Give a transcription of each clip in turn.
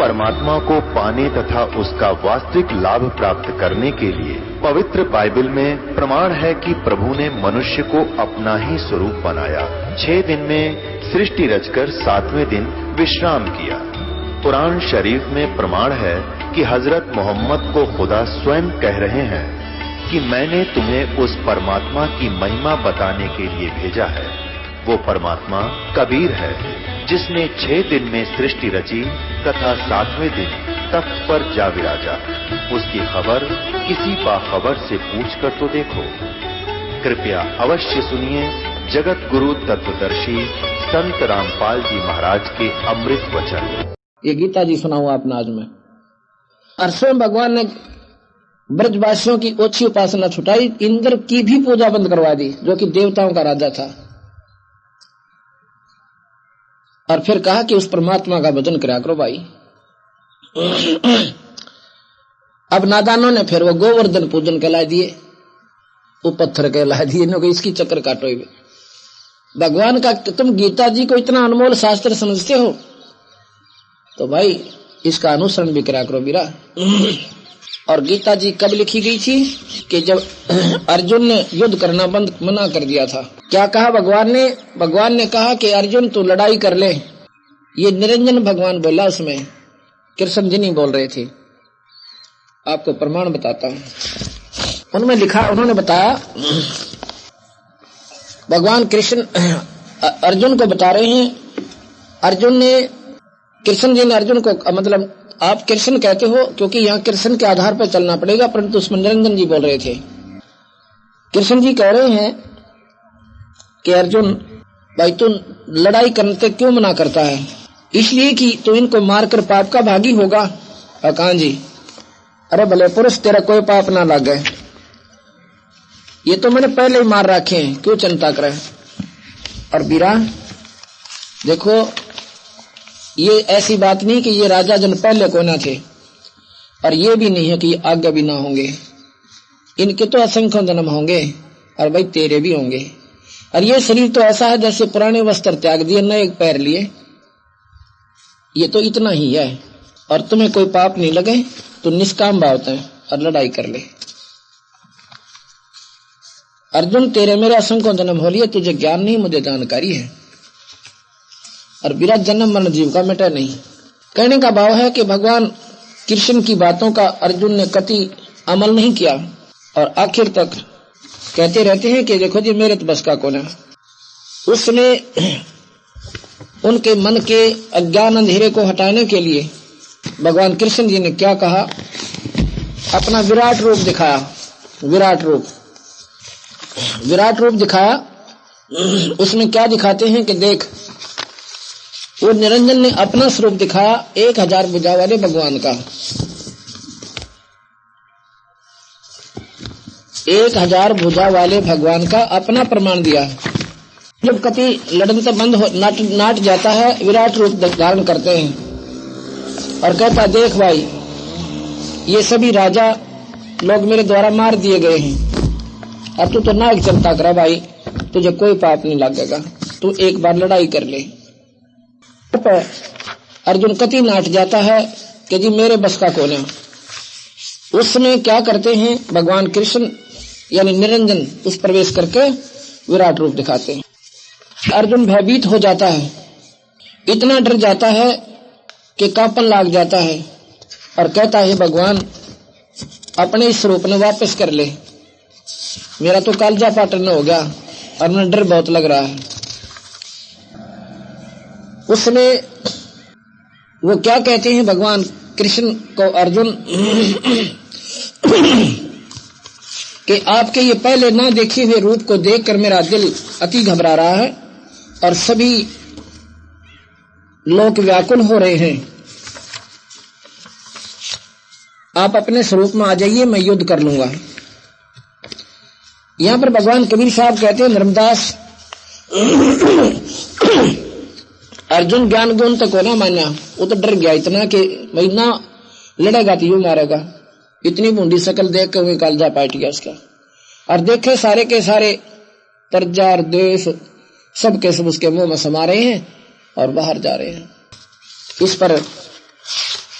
परमात्मा को पाने तथा उसका वास्तविक लाभ प्राप्त करने के लिए पवित्र बाइबल में प्रमाण है कि प्रभु ने मनुष्य को अपना ही स्वरूप बनाया। छह दिन में सृष्टि रचकर सातवें दिन विश्राम किया। कुरान शरीफ में प्रमाण है कि हज़रत मोहम्मद को खुदा स्वयं कह रहे हैं कि मैंने तुम्हें उस परमात्मा की महिमा बताने के लिए भेजा है। वो परमात्मा कबीर है। जिसने छह दिन में सृष्टि रची तथा सातवें दिन तख्त पर जा विराजा। उसकी खबर किसी बाखबर से पूछकर तो देखो। कृपया अवश्य सुनिए जगत गुरु तत्वदर्शी संत रामपाल जी महाराज के अमृत वचन। ये गीता जी सुना हुआ अपना आज में। स्वयं भगवान ने ब्रजवासियों की ओछी उपासना छुटाई, इंद्र की भी पूजा बंद करवा दी, जो कि देवताओं का राजा था। और फिर कहा कि उस परमात्मा का भजन करा करो भाई। अब नादानों ने फिर वो गोवर्धन पूजन कहला दिए, वो पत्थर कहला दिए इसकी चक्कर काटो भगवान का तुम गीता जी को इतना अनमोल शास्त्र समझते हो? तो भाई, इसका अनुसरण भी करा करो बीरा और गीता जी कब लिखी गई थी कि जब अर्जुन ने युद्ध करना बंद मना कर दिया था। क्या कहा भगवान ने? भगवान ने कहा कि अर्जुन, तू लड़ाई कर ले। ये निरंजन भगवान बोला उसमें। कृष्ण जी नहीं बोल रहे थे। आपको प्रमाण बताता हूँ। उनमें लिखा, उन्होंने बताया, भगवान कृष्ण अर्जुन को बता रहे हैं। अर्जुन ने कृष्ण जी ने अर्जुन को मतलब आप कृष्ण कहते हो, क्योंकि यहाँ कृष्ण के आधार पर चलना पड़ेगा, परंतु उसमें निरंजन जी बोल रहे थे। कृष्ण जी कह रहे हैं कि अर्जुन, भाई तू लड़ाई करने से क्यों मना करता है? इसलिए कि तू इनको मारकर पाप का भागी होगा। कहा जी, अरे भले पुरुष, तेरा कोई पाप ना लग। गए ये तो मैंने पहले ही मार रखे हैं, क्यों चिंता करे? और बीरा देखो ये ऐसी बात नहीं कि ये राजा जन पहले को ना थे, और ये भी नहीं है कि आगे भी ना होंगे। इनके तो असंख्य जन्म होंगे, और भाई तेरे भी होंगे। और ये शरीर तो ऐसा है जैसे पुराने वस्त्र त्याग दिए नए पैर लिए। ये तो इतना ही है, और तुम्हें कोई पाप नहीं लगे तो निष्काम भाव है, और लड़ाई कर ले। अर्जुन, तेरे मेरे असंख्य जन्म हो लिए, तुझे ज्ञान नहीं, मुझे जानकारी है। और विराट जन्म मन जीव का मिटा नहीं। कहने का भाव है कि भगवान कृष्ण की बातों का अर्जुन ने कति अमल नहीं किया और आखिर तक कहते रहते हैं कि देखो जी, मेरे तो बस का कौन है? उसने उनके मन के अज्ञान अंधेरे को हटाने के लिए भगवान कृष्ण जी ने क्या कहा? अपना विराट रूप दिखाया। विराट रूप। विराट रूप दिखाया। उसमें क्या दिखाते हैं कि देख वो निरंजन ने अपना स्वरूप दिखाया एक हज़ार बुझा वाले भगवान का। एक हज़ार भुजा वाले भगवान का अपना प्रमाण दिया। जब कति लड़न से बंद नाट, नाट जाता है विराट रूप धारण करते हैं। और कहता देख भाई ये सभी राजा लोग मेरे द्वारा मार दिए गए हैं। अब तू तो ना एक चिंता करा भाई तुझे कोई पाप नहीं लगेगा। तू एक बार लड़ाई कर ले। पर अर्जुन कति नाट जाता है कि जी मेरे बस का कौन। उस समय क्या करते हैं, भगवान कृष्ण यानी निरंजन उस प्रवेश करके विराट रूप दिखाते हैं। अर्जुन भयभीत हो जाता है। इतना डर जाता है कि कापन लाग जाता है और कहता है, भगवान, अपने इस रूप ने वापस कर ले। मेरा तो कालजा पाटन हो गया और मैं डर बहुत लग रहा है। उसमें वो क्या कहते हैं भगवान? कृष्ण को अर्जुन कि आपके ये पहले ना देखे हुए रूप को देखकर मेरा दिल अति घबरा रहा है और सभी लोग व्याकुल हो रहे हैं। आप अपने स्वरूप में आ जाइए, मैं युद्ध कर लूँगा। यहाँ पर भगवान कबीर साहब कहते हैं धर्मदास अर्जुन ज्ञान गुण तक हो ना माना वो तो डर गया इतना कि महीना लड़ेगा तो यू मारेगा। इतनी बूंदी शकल देख के कालजा पाट गया उसका। और देखे सारे के सारे, तरजा और द्वेष सब के सब उसके मुँह में समा रहे हैं और बाहर जा रहे हैं। इस पर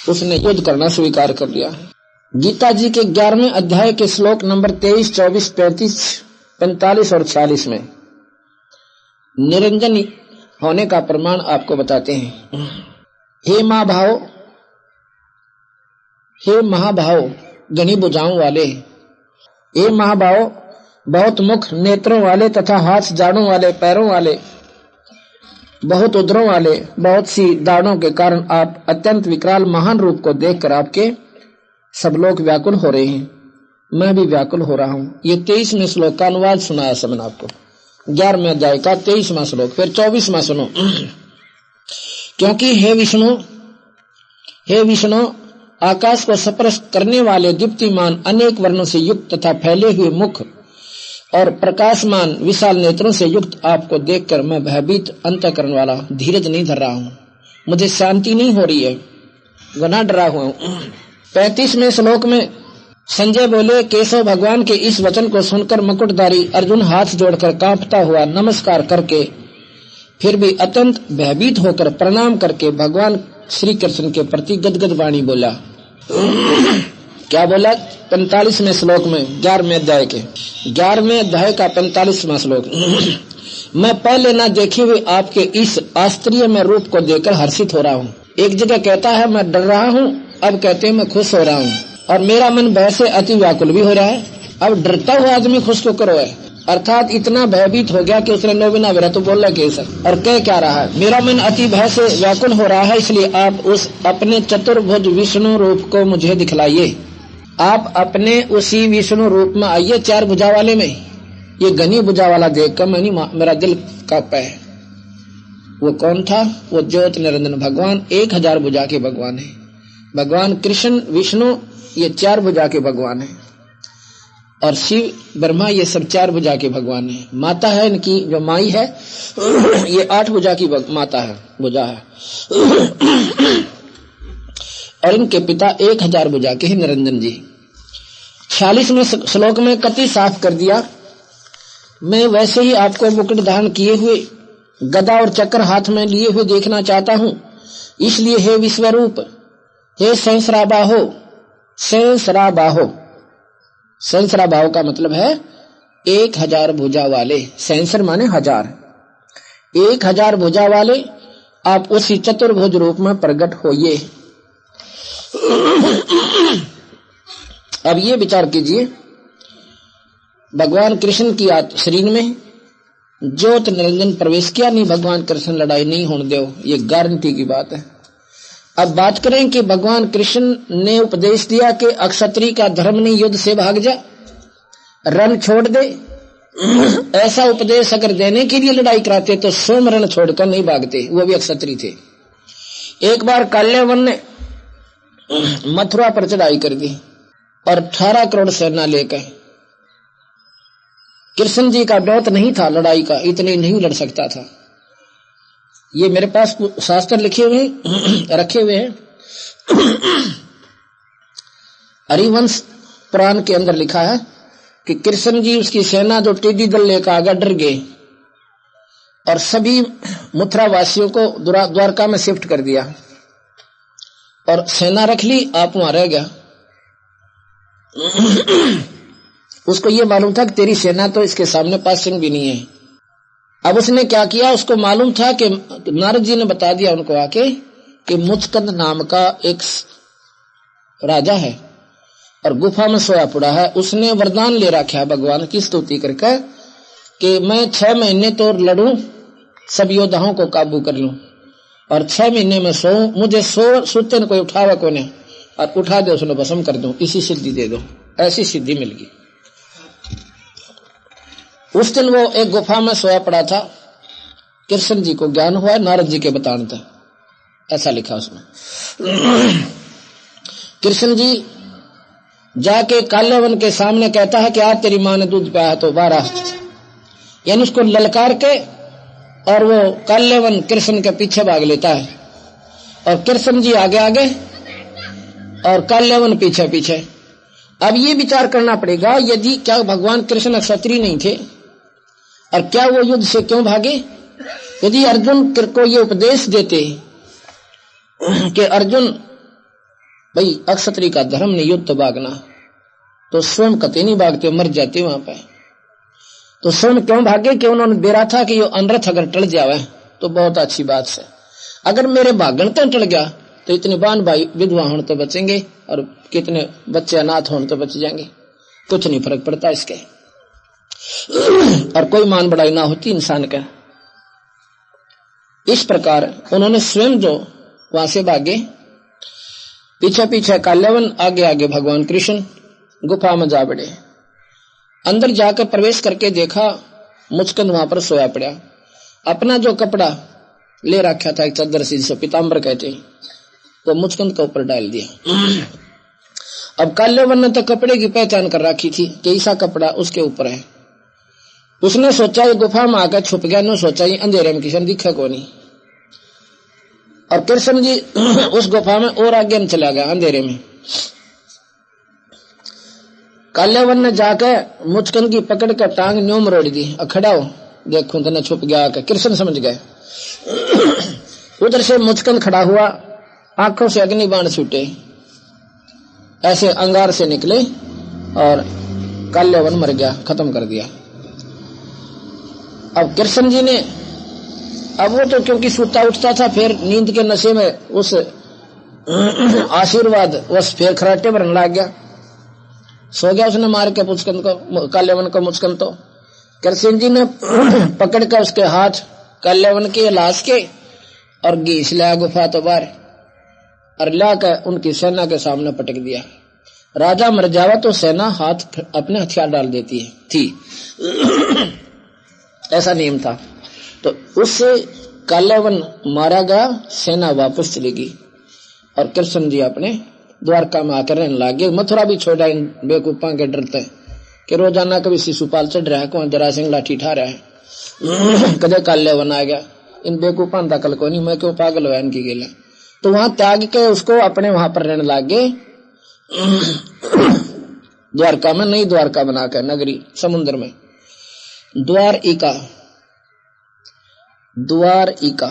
उसने युद्ध करना स्वीकार कर लिया। गीता जी के ग्यारहवें अध्याय के श्लोक नंबर तेईस, चौबीस, पैंतीस, पैंतालीस और छियालीस में, निरंजन होने का प्रमाण आपको बताते हैं। हे माँ भाव हे महाभाव गणी बुझाओं वाले। हे महाभाव, बहुत मुख नेत्रों वाले तथा हाथ जाड़ों वाले, पैरों वाले, बहुत उदरों वाले, बहुत सी दाड़ों के कारण आप अत्यंत विकराल, महान रूप को देखकर आपके सब लोग व्याकुल हो रहे हैं। मैं भी व्याकुल हो रहा हूँ। ये तेईसवें श्लोक का अनुवाद सुनाया सब मैंने आपको। ग्यारहवें अध्याय का तेईसवा श्लोक, फिर चौबीसवा सुनो। क्योंकि हे विष्णु हे विष्णु, आकाश को स्पर्श करने वाले दीप्तिमान अनेक वर्णों से युक्त तथा फैले हुए मुख और प्रकाशमान विशाल नेत्रों से युक्त आपको देखकर मैं भयभीत अंत अंतकरण वाला धीरज नहीं धर रहा हूँ। मुझे शांति नहीं हो रही है। गना डरा हुआ हूँ। पैतीसवें श्लोक में संजय बोले, केशव भगवान के इस वचन को सुनकर मुकुटधारी अर्जुन हाथ जोड़कर कांपता हुआ नमस्कार करके, फिर भी अत्यंत भयभीत होकर प्रणाम करके भगवान श्री कृष्ण के प्रति गदगद वाणी बोला। क्या बोला? पैंतालीसवें श्लोक में, ग्यारहवें अध्याय के। ग्यारहवें अध्याय का पैंतालीसवा श्लोक। मैं पहले न देखे हुए आपके इस आस्त्रीय में रूप को देखकर हर्षित हो रहा हूँ। एक जगह कहता है, मैं डर रहा हूँ, अब कहते हैं, मैं खुश हो रहा हूँ। और मेरा मन भय से अति व्याकुल भी हो रहा है। अब डरता हुआ आदमी खुश क्यों करो है? अर्थात इतना भयभीत हो गया कि उसने नो बिना मेरा तो बोल रहा सर, और कह क्या रहा है? मेरा मन अति भय से व्याकुल हो रहा है, इसलिए आप उस अपने चतुर्भुज विष्णु रूप को मुझे दिखलाइए। आप अपने उसी विष्णु रूप में आइए चार भुजा वाले में। ये घनी भुजा वाला देख कर मैंने मेरा दिल कांपा है वो कौन था? वो ज्योत निरंजन भगवान, एक हज़ार भुजा के भगवान है। भगवान कृष्ण, विष्णु ये चार भुजा के भगवान है। और शिव ब्रह्मा ये सब चार भुजा के भगवान है। माता है इनकी, जो माई है, ये आठ भुजा की माता है भुजा है। और इनके पिता एक हज़ार भुजा के ही, निरंजन जी। छियालीसवें श्लोक में कति साफ़ कर दिया, मैं वैसे ही आपको मुकुट धारण किए हुए गदा और चक्र हाथ में लिए हुए देखना चाहता हूँ। इसलिए हे विश्वरूप, हे सहसरा बाहो सहसरा बाहो सहसरा बाहो का मतलब है एक हज़ार भुजा वाले। सेंसर माने हज़ार। एक हज़ार भुजा वाले, आप उसी चतुर्भुज रूप में प्रकट होइए। अब ये विचार कीजिए। भगवान कृष्ण की शरीर में ज्योत निरंजन प्रवेश किया। नहीं, भगवान कृष्ण लड़ाई नहीं होने दो। ये गारंटी की बात है। अब बात करें कि भगवान कृष्ण ने उपदेश दिया कि अक्षत्री का धर्म नहीं, युद्ध से भाग जा, रण छोड़ दे। ऐसा उपदेश अगर देने के लिए लड़ाई कराते तो सोम रण छोड़कर नहीं भागते, वो भी अक्षत्री थे। एक बार काल्यावन ने मथुरा पर चढ़ाई कर दी और अठारह करोड़ सेना लेकर। कृष्ण जी का डौत नहीं था लड़ाई का, इतने नहीं लड़ सकता था। ये मेरे पास शास्त्र लिखे हुए रखे हुए हैं। हरिवंश पुराण के अंदर लिखा है कि कृष्ण जी उसकी सेना जो टिड्डी दल लेकर आगे डर गए और सभी मथुरा वासियों को द्वारका में शिफ्ट कर दिया और सेना रख ली, आप वहाँ रह गया। उसको ये मालूम था कि तेरी सेना तो इसके सामने पास सिंह भी नहीं है। अब उसने क्या किया? उसको मालूम था कि नारद जी ने बता दिया उनको आके कि मुचकंद नाम का एक राजा है और गुफा में सोया पड़ा है। उसने वरदान ले रखा भगवान की स्तुति करके कि मैं छह महीने तो लड़ू, सब योद्धाओं को काबू कर लू और छह महीने में सो, मुझे सो, सुते कोई, उठावा को और उठा दे, उसने भस्म कर दो। इसी सिद्धि दे दो। ऐसी सिद्धि मिल गई। उस दिन वो एक गुफा में सोया पड़ा था। कृष्ण जी को ज्ञान हुआ, नारद जी के बताने था। ऐसा लिखा उसमें कृष्ण जी जाके काल्यावन के सामने कहता है कि, आज तेरी माँ ने दूध पाया तो बारह यानी उसको ललकार के और वो काल्यावन कृष्ण के पीछे भाग लेता है। और कृष्ण जी आगे आगे और काल्यावन पीछे पीछे। अब ये विचार करना पड़ेगा, यदि क्या भगवान कृष्ण क्षत्रिय नहीं थे और क्या वो युद्ध से क्यों भागे? यदि अर्जुन को ये उपदेश देते कि अर्जुन, भाई अक्षत्री का धर्म नहीं, युद्ध भागना तो स्वयं कते नहीं भागते, मर जाते वहाँ पे। तो स्वयं क्यों भागे कि उन्होंने बेरा था कि ये अनरथ अगर टल जावे तो बहुत अच्छी बात है। अगर मेरे भागण तो टल गया तो इतने बान भाई विधवा होने तो बचेंगे, और कितने बच्चे अनाथ होने तो बच जाएँगे। कुछ नहीं फ़र्क पड़ता इसके। और कोई मान बढ़ाई ना होती इंसान का। इस प्रकार उन्होंने स्वयं जो वहाँ से भागे पीछे पीछे काल्यावन आगे आगे भगवान कृष्ण गुफा में जा बढ़े अंदर जाकर प्रवेश करके देखा मुचकंद वहाँ पर सोया पड़ा। अपना जो कपड़ा ले रखा था एक चद्दर सी, जिसे पिताम्बर कहते वो मुचकंद के ऊपर डाल दिया। अब काल्यावन ने तो कपड़े की पहचान कर रखी थी कि ऐसा कपड़ा उसके ऊपर है। उसने सोचा ये गुफा में आकर छुप गया, ने सोचा ये अंधेरे में किसी दिखा को नहीं। और कृष्ण जी उस गुफा में और आगे चला गया, अंधेरे में। काल्यावन ने जाकर मुचकन की पकड़ कर टांग न्योम रोड़ दी खड़ा हो। देखो तो छुप गया आकर कृष्ण समझ गए। उधर से मुचकन खड़ा हुआ, आँखों से अग्नि बाण छूटे। ऐसे अंगार से निकले, और काल्यावन मर गया, खत्म कर दिया। अब कृष्ण जी ने, अब वो तो क्योंकि सूता उठता था, फिर नींद के नशे में उस आशीर्वाद, उस फिर खराटे भरने लग गया। सो गया उसने मार के मुचकन को काल्यावन को मुचकन तो। कृष्ण जी ने पकड़ कर उसके हाथ काल्यावन के लाश के और घीस लिया गुफा तो बाहर, और लाकर उनकी सेना के सामने पटक दिया। राजा मर जावा तो सेना हाथ अपने हथियार डाल देती है, थी। ऐसा नियम था। तो उससे काल्यावन मारा गया सेना वापस चलेगी। और कृष्ण जी अपने द्वारका में आकर रहने लगे। मथुरा भी छोड़ा इन बेकूफा के डरते कि रोज़ाना कभी शिशुपाल चढ़ रहा है, कौन जरा सिंह लाठी ठा रहा है। कदे काल्यावन आ गया। इन बेकूफा कल को नहीं, मैं क्यों पागल हुआ इनकी गेला तो वहाँ त्याग के उसको अपने वहाँ पर रहने लागे। द्वारका में, नई द्वारका बनाकर, नगरी समुन्द्र में। द्वार इका द्वार इका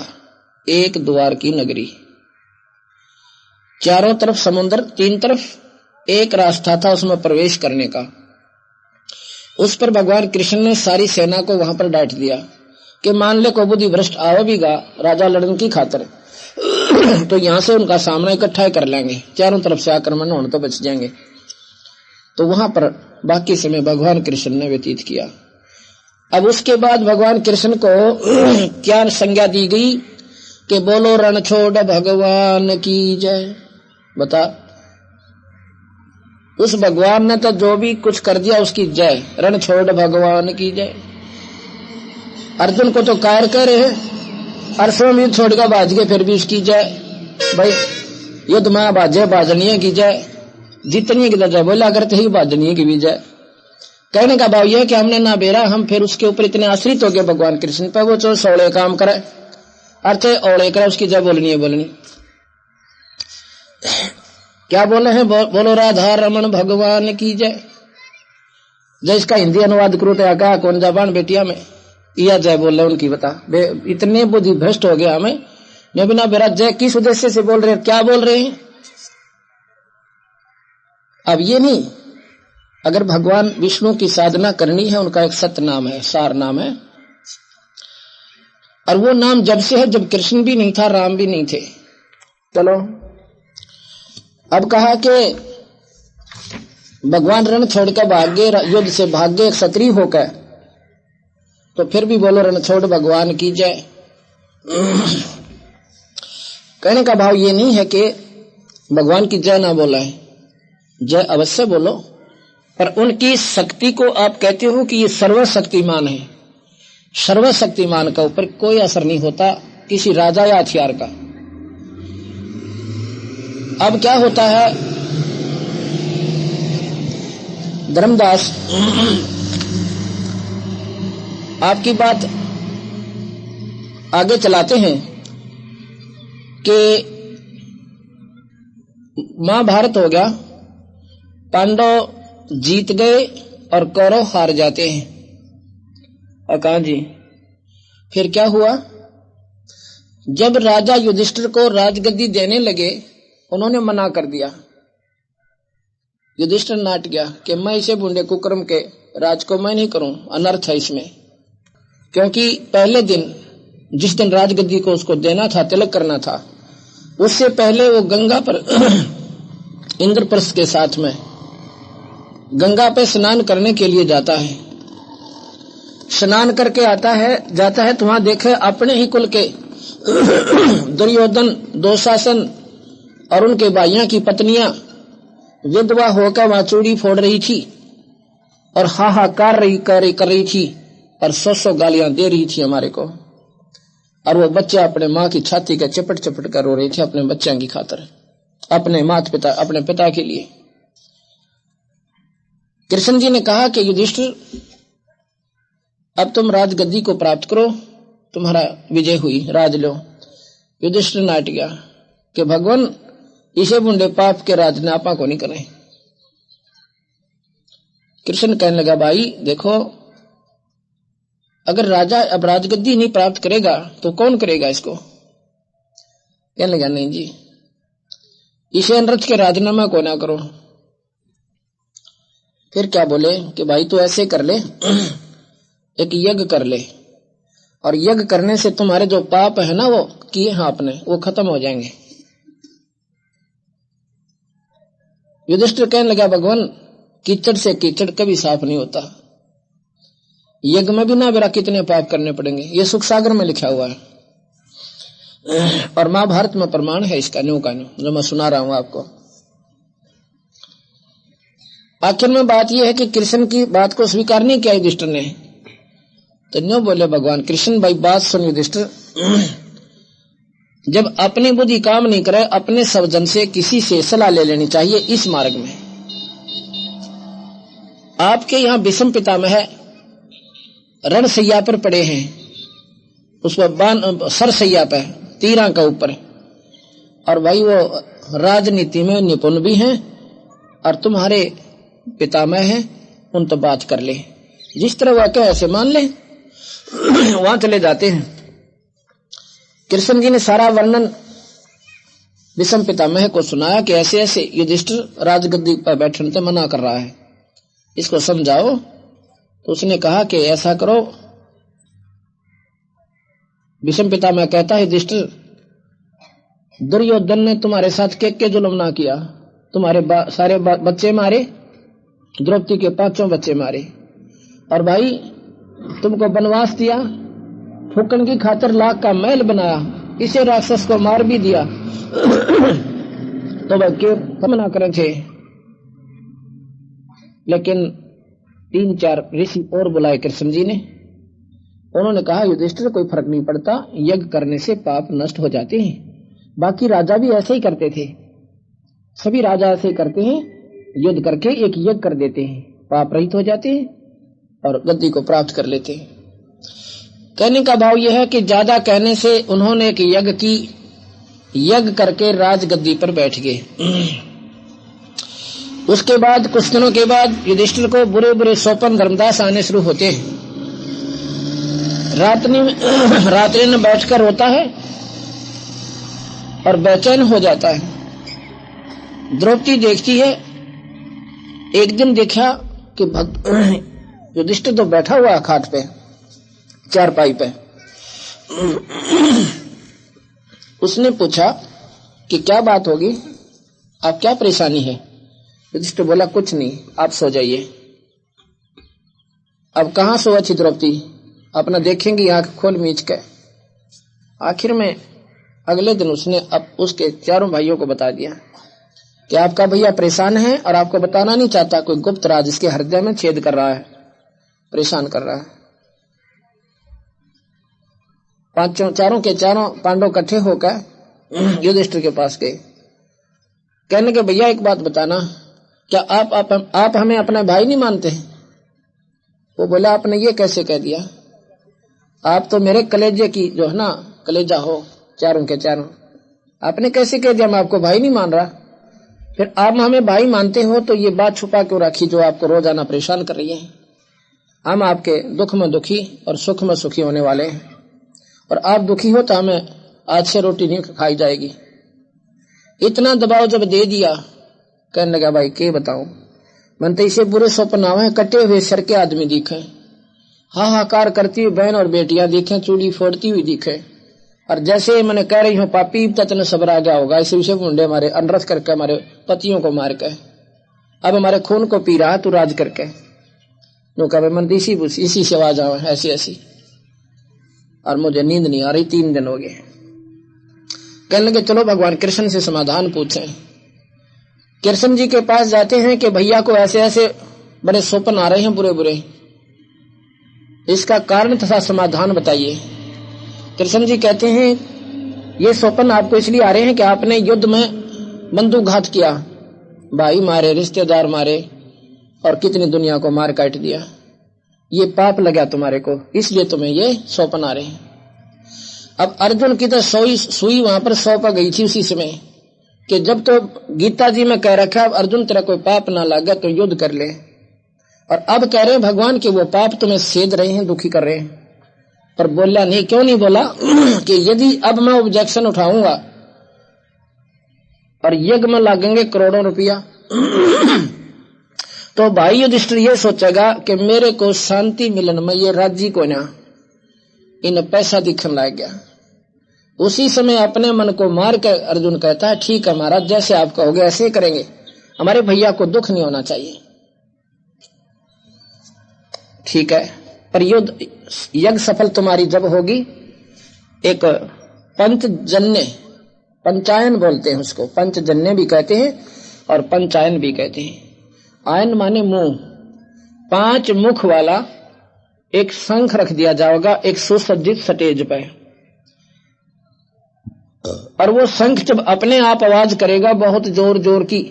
एक द्वार की नगरी। चारों तरफ़ समुद्र, तीन तरफ़ एक रास्ता था उसमें प्रवेश करने का। उस पर भगवान कृष्ण ने सारी सेना को वहाँ पर डांट दिया कि मान ले को बुद्धि भ्रष्ट आवे भी गा राजा लड़न की खातर तो यहाँ से उनका सामना इकट्ठा कर लेंगे। चारों तरफ़ से आक्रमण होने तो बच जाएँगे। तो वहाँ पर बाकी समय भगवान कृष्ण ने व्यतीत किया। अब उसके बाद भगवान कृष्ण को क्या संज्ञा दी गई कि बोलो, रण छोड़, भगवान की जय। बता। उस भगवान ने तो जो भी कुछ कर दिया, उसकी जय। रण छोड़, भगवान की जय। अर्जुन को तो कार हैं। अरसों में छोड़ कर बाज गए, फिर भी उसकी जय। भाई, युद्ध में बाजे, बाजनीय की जय। जितनी की जय बोला करते ही बाजनीय की भी जय। कहने का भाव यह कि हमने ना बेरा हम फिर उसके ऊपर इतने आश्रित हो गए भगवान कृष्ण पर वो चो सोले काम करे। अर्थ ओले करे उसकी जय बोलनी है बोलनी। क्या बोले हैं? बो, बोलो राधा रमन भगवान की जय। जय इसका हिंदी अनुवाद करो तो क्या कौन जबान बेटिया में? यह जय बोल रहे उनकी बता। इतने बुद्धि भ्रष्ट हो गया हमें। मैं बिना बेरा जय किस उद्देश्य से बोल रहे क्या बोल रहे हैं? अब ये नहीं। अगर भगवान विष्णु की साधना करनी है, उनका एक सत्य नाम है, सार नाम है। और वो नाम जब से है, जब कृष्ण भी नहीं था, राम भी नहीं थे। चलो। अब कहा कि भगवान रण छोड़ छोड़कर भाग्य, युद्ध से भाग्य क्षत्रिय होकर तो फिर भी बोलो, रण छोड़ भगवान की जय। कहने का भाव ये नहीं है कि भगवान की जय ना बोला है जय अवश्य बोलो। पर उनकी शक्ति को आप कहते हो कि ये सर्वशक्तिमान है। सर्वशक्तिमान का ऊपर कोई असर नहीं होता, किसी राजा या हथियार का। अब क्या होता है? धर्मदास, आपकी बात आगे चलाते हैं कि महाभारत हो गया, पांडव जीत गए और कौरव हार जाते हैं। कहा जी, फिर क्या हुआ? जब राजा युधिष्ठिर को राजगद्दी देने लगे, उन्होंने मना कर दिया। युधिष्ठिर नाट गया कि मैं इसे बूंदे कुकर्म के राज को मैं नहीं करूँ, अनर्थ है इसमें। क्योंकि पहले दिन, जिस दिन राजगद्दी को उसको देना था, तिलक करना था, उससे पहले वो गंगा पर, इंद्रप्रस्थ के साथ में गंगा पे स्नान करने के लिए जाता है। स्नान करके आता है जाता है तो वहाँ देखे अपने ही कुल के दुर्योधन दुशासन और उनके भाइयों की पत्नियाँ विधवा होकर वहाँ चूड़ी फोड़ रही थी और हाहाकार रही कर, रही कर रही थी और सौ सौ गालियाँ दे रही थी हमारे को। और वो बच्चे अपने माँ की छाती के चपट चपट कर रो रहे थे अपने बच्चों की खातर अपने माता पिता अपने पिता के लिए। कृष्ण जी ने कहा कि युधिष्ठिर, अब तुम राजगद्दी को प्राप्त करो, तुम्हारा विजय हुई, राज लो। युधिष्ठिर नाट गया कि भगवान, इसे बुंडे पाप के राज ने आपा को नहीं करें। कृष्ण कहने लगा, भाई, देखो, अगर राजा अब राजगद्दी नहीं प्राप्त करेगा तो कौन करेगा इसको? कहने लगा, नहीं जी, इसे अनरथ के राजनामा को ना करो। फिर क्या बोले कि भाई तू ऐसे कर ले, एक यज्ञ कर ले। और यज्ञ करने से तुम्हारे जो पाप है ना वो किए हैं आपने, वो खत्म हो जाएँगे। युधिष्ठिर कहने लगा, भगवान, कीचड़ से कीचड़ कभी साफ़ नहीं होता। यज्ञ में भी ना बेरा कितने पाप करने पड़ेंगे, ये सुख सागर में लिखा हुआ है। और महाभारत में प्रमाण है इसका, न्यू का न्यू, जो मैं सुना रहा हूँ आपको। आखिर में बात यह है कि कृष्ण की बात को स्वीकार नहीं किया युधिष्ठिर ने। तो न्यू बोले, भगवान, कृष्ण भाई बात सुन युधिष्ठिर। जब अपनी बुद्धि काम नहीं करे, अपने सवजन से किसी से सलाह ले लेनी चाहिए इस मार्ग में। आपके यहाँ विषम पिता में है रण सैया पर पड़े हैं। उस पर बान सर सैया पे तीरा का ऊपर। और भाई वो राजनीति में निपुण भी हैं और तुम्हारे पितामह हैं उन तो बात कर ले। जिस तरह वह क्या ऐसे मान ले वहाँ चले जाते हैं। कृष्ण जी ने सारा वर्णन विषम पितामह को सुनाया कि ऐसे ऐसे युधिष्ठिर राजगद्दी पर बैठने से मना कर रहा है। इसको समझाओ। तो उसने कहा कि ऐसा करो। विषम पिता मैं कहता है युधिष्ठिर दुर्योधन ने तुम्हारे साथ के के जुलम ना किया। तुम्हारे बा, सारे बा, बच्चे मारे। द्रौपदी के पाँचों बच्चे मारे। और भाई, तुमको बनवास दिया, फूकन की खातर लाख का महल बनाया, इसे राक्षस को मार भी दिया। तो भाई क्यों मना करे थे? लेकिन तीन चार ऋषि और बुलाए कृष्ण जी ने। उन्होंने कहा, युधिष्ठिर, कोई फ़र्क नहीं पड़ता, यज्ञ करने से पाप नष्ट हो जाते हैं। बाकी राजा भी ऐसे ही करते थे। सभी राजा ऐसे करते हैं युद्ध करके एक यज्ञ कर देते हैं। पाप रहित हो जाते हैं और गद्दी को प्राप्त कर लेते हैं। कहने का भाव यह है कि ज़्यादा कहने से उन्होंने एक यज्ञ की, यज्ञ करके राजगद्दी पर बैठ गए। उसके बाद, कुछ दिनों के बाद युधिष्ठिर को बुरे बुरे सोपन धर्मदास आने शुरू होते हैं। रात्रि रात्रि में बैठकर रोता है और बेचैन हो जाता है। द्रौपदी देखती है एक दिन देखा कि भक्त युधिष्ठिर तो बैठा हुआ है खाट पे चार पाई पे। उसने पूछा कि क्या बात होगी? आप क्या परेशानी है? युधिष्ठिर बोला, कुछ नहीं, आप सो जाइए। अब कहा सो अच्छी द्रौपदी अपना देखेंगी आँख खोल मीच के। आखिर में अगले दिन उसने अब उसके चारों भाइयों को बता दिया। कि आपका भैया परेशान है और आपको बताना नहीं चाहता कोई गुप्त राज इसके हृदय में छेद कर रहा है परेशान कर रहा है। पाँचों चारों के चारों पांडव इकट्ठे होकर युधिष्ठिर के पास गए। कहने के भैया एक बात बताना क्या आप आप, आप हमें अपना भाई नहीं मानते? हैं वो बोला आपने ये कैसे कह दिया? आप तो मेरे कलेजे की जो है ना कलेजा हो चारों के चारों। आपने कैसे कह दिया मैं आपको भाई नहीं मान रहा? फिर आप हमें भाई मानते हो तो ये बात छुपा क्यों रखी जो आपको रोज़ाना परेशान कर रही है? हम आपके दुख में दुखी और सुख में सुखी होने वाले हैं। और आप दुखी हो तो हमें आज से रोटी नहीं खाई जाएगी। इतना दबाव जब दे दिया, कहने लगा, भाई, के बताऊँ? मन तो इसे बुरे स्वप्न आवे कटे हुए सर के आदमी दिखे। हाहाकार करती हुई बहन और बेटियाँ दिखे, चूड़ी फोड़ती हुई दिखे। और जैसे मैंने कह रही हूँ, पापी तत्न सबरा गया होगा। इसे उसे मुंडे मारे अनरथ करके, हमारे पतियों को मार के। अब हमारे खून को पी रहा तू राज करके। जो कहे मन इसी इसी से आवाज़ आवे, ऐसी ऐसी। और मुझे नींद नहीं आ रही, तीन दिन हो गए कहने लगे, चलो भगवान कृष्ण से समाधान पूछे। कृष्ण जी के पास जाते हैं कि भैया को ऐसे ऐसे बड़े स्वप्न आ रहे हैं, बुरे बुरे। इसका कारण तथा समाधान बताइए। कृष्ण जी कहते हैं, ये स्वप्न आपको इसलिए आ रहे हैं कि आपने युद्ध में बंदूकघात किया। भाई मारे, रिश्तेदार मारे और कितनी दुनिया को मार काट दिया। ये पाप लगा तुम्हारे को, इसलिए तुम्हें ये स्वप्न आ रहे हैं। अब अर्जुन की तो सोई, सुई वहाँ पर सौंप गई थी उसी समय कि जब तो गीता जी में कह रखा अब अर्जुन, तेरा कोई पाप ना लगे तो युद्ध कर ले। और अब कह रहे हैं, भगवान, कि वो पाप तुम्हें सेद रहे हैं, दुखी कर रहे हैं। पर बोला, नहीं, क्यों नहीं बोला कि यदि अब मैं ऑब्जेक्शन उठाऊँगा और यज्ञ में लागेंगे करोड़ों रुपया तो भाई युधिष्ठिर ये सोचेगा कि मेरे को शांति मिलन में ये राज्य को ना इन पैसा दिखने लग गया। उसी समय अपने मन को मार कर अर्जुन कहता है ठीक है महाराज, जैसे आप कहोगे ऐसे ही करेंगे। हमारे भैया को दुख नहीं होना चाहिए। ठीक है। पर युद्ध यज्ञ सफल तुम्हारी जब होगी। एक पंचजन्य, पंचायन बोलते हैं उसको। पंचजन्य भी कहते हैं और पंचायन भी कहते हैं। आयन माने मुँह। पाँच मुख वाला एक शंख रख दिया जाएगा एक सुसज्जित स्टेज पे। और वो शंख जब अपने आप आवाज़ करेगा बहुत ज़ोर ज़ोर की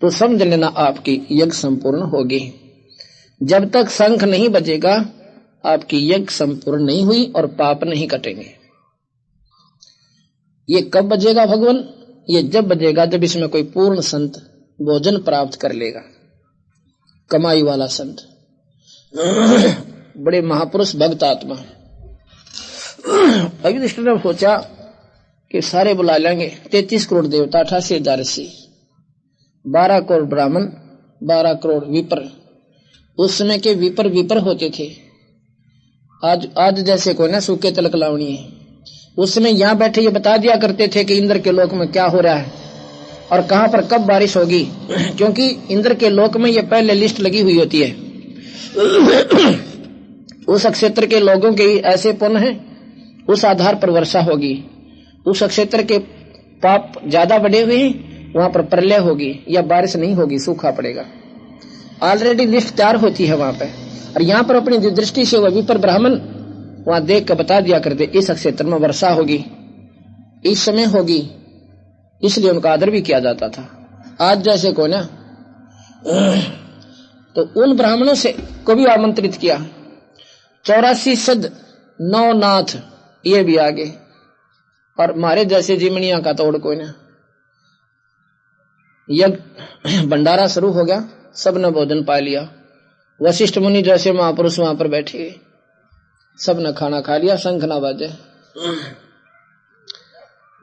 तो समझ लेना आपकी यज्ञ संपूर्ण होगी। जब तक शंख नहीं बजेगा आपकी यज्ञ संपूर्ण नहीं हुई और पाप नहीं कटेंगे। ये कब बजेगा भगवान? ये जब बजेगा जब इसमें कोई पूर्ण संत भोजन प्राप्त कर लेगा। कमाई वाला संत। बड़े महापुरुष भक्त आत्मा। युधिष्ठ ने सोचा कि सारे बुला लेंगे। तैतीस करोड़ देवता, अठासी हज़ार बारह करोड़ ब्राह्मण, बारह करोड़ विपर। उस समय के विपर विपर होते थे। आज आज जैसे कोई ना सूखे तलक लावनी है। उस समय यहाँ बैठे ये बता दिया करते थे कि इंद्र के लोक में क्या हो रहा है और कहाँ पर कब बारिश होगी, क्योंकि इंद्र के लोक में ये पहले लिस्ट लगी हुई होती है। उस क्षेत्र के लोगों के ऐसे पुण्य हैं, उस आधार पर वर्षा होगी। उस क्षेत्र के पाप ज़्यादा बढ़े हुए हैं, वहाँ पर प्रलय होगी या बारिश नहीं होगी, सूखा पड़ेगा। ऑलरेडी लिस्ट तैयार होती है वहाँ पर और यहाँ पर अपनी दृष्टि से वह विपर ब्राह्मण वहाँ देख कर बता दिया करते इस क्षेत्र में वर्षा होगी इस समय होगी इसलिए उनका आदर भी किया जाता था आज जैसे को ना तो उन ब्राह्मणों से को भी आमंत्रित किया चौरासी सद नौनाथ ये भी आगे और मारे जैसे जिमनिया का तोड़ कोई ना यज्ञ भंडारा शुरू हो गया सबने भोजन पा लिया। वशिष्ठ मुनि जैसे महापुरुष वहाँ पर बैठे। सबने खाना खा लिया, शंख ना बाजे।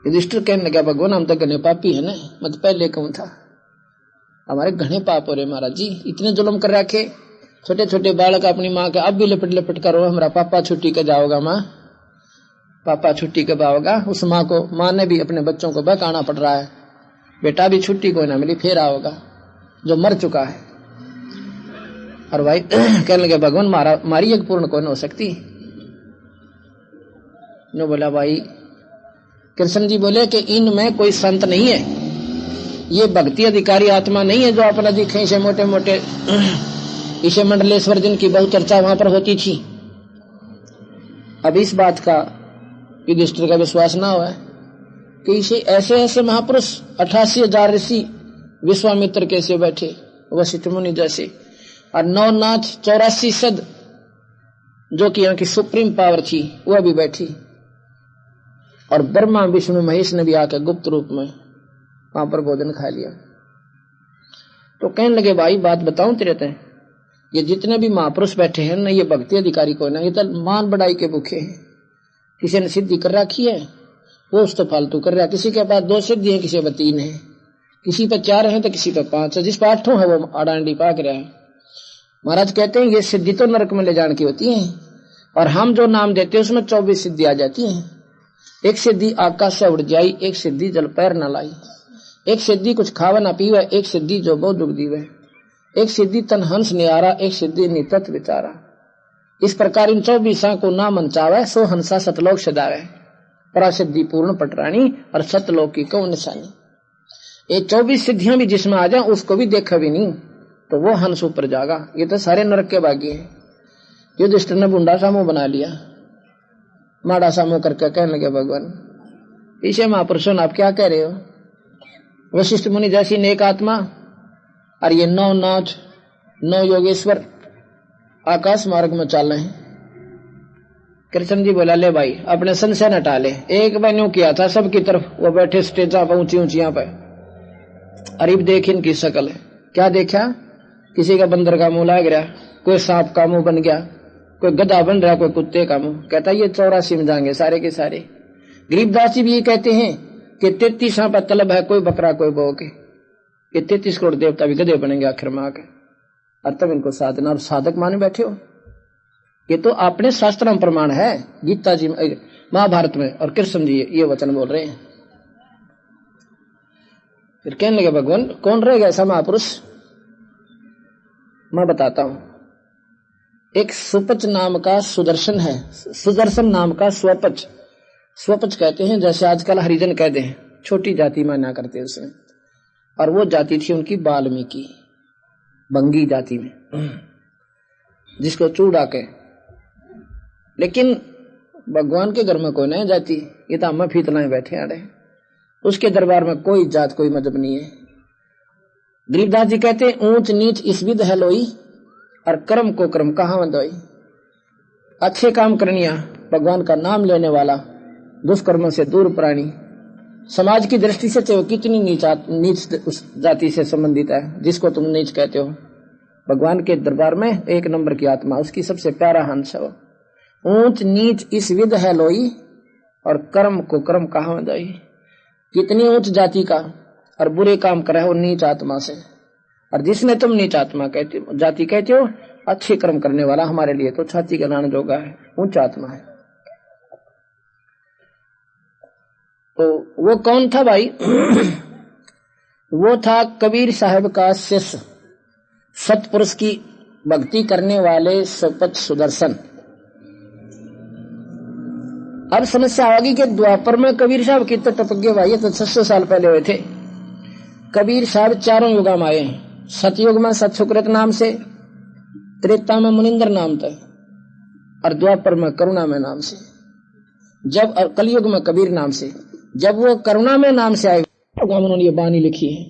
युधिष्ठिर कहने लगा भगवान, हम तो घने पापी है ना, मत पहले कहूँ था। हमारे घने पाप हो रहे महाराज जी, इतने जुलम कर रखे। छोटे छोटे बालक अपनी माँ के, अब भी लपट लपट करो हमारा पापा छुट्टी के जाओगा माँ। पापा छुट्टी कब आओगा उस माँ को, माँ ने भी अपने बच्चों को बहकाना पड़ रहा है। बेटा भी छुट्टी को ना मिली, फिर आओगा। जो मर चुका है। और भाई, कहने लगे, भगवान, मारा, मारी एक पूर्ण कौन हो सकती। नो बोला, भाई, कृष्ण जी बोले कि इनमें कोई संत नहीं है। ये भक्ति अधिकारी आत्मा नहीं है जो अपना दिखे इसे मोटे मोटे इसे मंडलेश्वर दिन की बहुत चर्चा वहाँ पर होती थी। अब इस बात का युधिष्ठिर का विश्वास ना हुआ कि इसे ऐसे ऐसे महापुरुष, अठासी हज़ार ऋषि विश्वामित्र कैसे बैठे? वशिष्ठ मुनि जैसे। और नवनाथ चौरासी सद, जो कि यहाँ की सुप्रीम पावर थी, वह भी बैठी। और ब्रह्मा, विष्णु, महेश ने भी आकर गुप्त रूप में वहाँ पर भोजन खा लिया। तो कहने लगे, भाई, बात बताऊँ तेरे ते ये जितने भी महापुरुष बैठे हैं, ना ये भक्ति अधिकारी को ना, ये तो मान बढ़ाई के भूखे हैं। किसी ने सिद्धि कर रखी है? वो उस तो फालतू कर रहा है। किसी के पास दो सिद्धि है, किसी पर तीन है। किसी पे चार है तो किसी पे पाँच है। जिस पे आठों है वो आडांडी पाक रहा है। महाराज कहते हैं, ये सिद्धि तो नरक में ले जाने की होती है। और हम जो नाम देते हैं, उसमें चौबीस सिद्धि आ जाती है। एक सिद्धि आकाश से उड़ जाई, एक सिद्धि जल पैर न लाई। एक सिद्धि कुछ खावा ना पीवे, एक सिद्धि जो बहुत दुख दीवे। एक सिद्धि तन हंस एक सिद्धि नितत विचारा। इस प्रकार इन चौबीसा को ना मनचावे सो हंसा सतलोक सदावे परासिद्धि पूर्ण पटरानी और सतलोक कौ निशानी। ये चौबीस सिद्धियाँ भी जिसमें आ जाए, उसको भी देखा भी नहीं तो वो हंस ऊपर जागा। ये तो सारे नरक के बागी है। युधिष्ठिर ने बुंडा सामो बना लिया। माड़ा सामो करके कहने लगे, भगवान, पीछे महापुरुषों, आप क्या कह रहे हो? वशिष्ठ मुनि जैसी नेक आत्मा, और ये नौ नाच, नौ योगेश्वर आकाश मार्ग में चल रहे हैं। कृष्ण जी बोला, ले भाई, अपने संशय न टाले। एक बार न्यू किया था, सबकी तरफ़ वो बैठे स्टेजा पर ऊँची ऊँची पे अरीब देख इनकी शकल है। क्या देखा? किसी का बंदर का मुँह लाग रहा, कोई सांप का मुँह बन गया, कोई गधा बन रहा, कोई कुत्ते का मुँह। कहता, ये चौरासी में जाएँगे सारे के सारे। गरीबदास जी भी ये कहते हैं कि तैतीस पर तलब है, कोई बकरा, कोई बो के। ये तैतीस करोड़ देवता भी गधे बनेंगे आखिर में आके। और तब इनको साधना, और साधक माने बैठे हो। ये तो अपने शास्त्र प्रमाण है, गीता जी महाभारत में, और कृष्ण जी ये वचन बोल रहे हैं। फिर कहने लगे, भगवान, कौन रहेगा ऐसा महापुरुष? मैं बताता हूँ। एक सुपच नाम का सुदर्शन है। सुदर्शन नाम का स्वपच। स्वपच कहते हैं, जैसे आजकल हरिजन कहते हैं छोटी जाति माना करते उसमें और वो जाति थी उनकी बाल्मीकि बंगी जाति में, जिसको चूड़ा के लेकिन भगवान के घर में कोई नहीं जाती? ये तो हम फीतना बैठे आ रहे उसके दरबार में कोई जात, कोई मज़हब नहीं है। गरीबदास जी कहते हैं, ऊंच नीच इस विध है लोई और कर्म को कर्म कहा बंदोई अच्छे काम करनिया, भगवान का नाम लेने वाला, दुष्कर्म से दूर प्राणी। समाज की दृष्टि से चाहे कितनी नीच नीच उस जाति से संबंधित है, जिसको तुम नीच कहते हो। भगवान के दरबार में एक नंबर की आत्मा, उसकी सबसे प्यारा हंस है ऊंच नीच इस विध है लोई और कर्म को कर्म कहा दई? कितनी उच्च जाति का और बुरे काम करे हो नीच आत्मा से। और जिसने तुम नीच आत्मा कहते जाति कहते हो, अच्छे कर्म करने वाला हमारे लिए तो छाती का नान जोगा है उच्च आत्मा है। तो वो कौन था भाई? वो था कबीर साहब का शिष्य, सतपुरुष की भक्ति करने वाले सपत सुदर्शन। अब समस्या आएगी कि द्वापर में कबीर साहब की तो भाई तो छह सौ साल पहले हुए थे। कबीर साहब चारों युगा में आए सतयुग में सतसुकृत नाम से, त्रेता में मुनिंदर नाम था, और द्वापर में करुणा में नाम से। जब, और कलयुग में कबीर नाम से। जब वो करुणा में नाम से आए उन्होंने ये बानी लिखी है।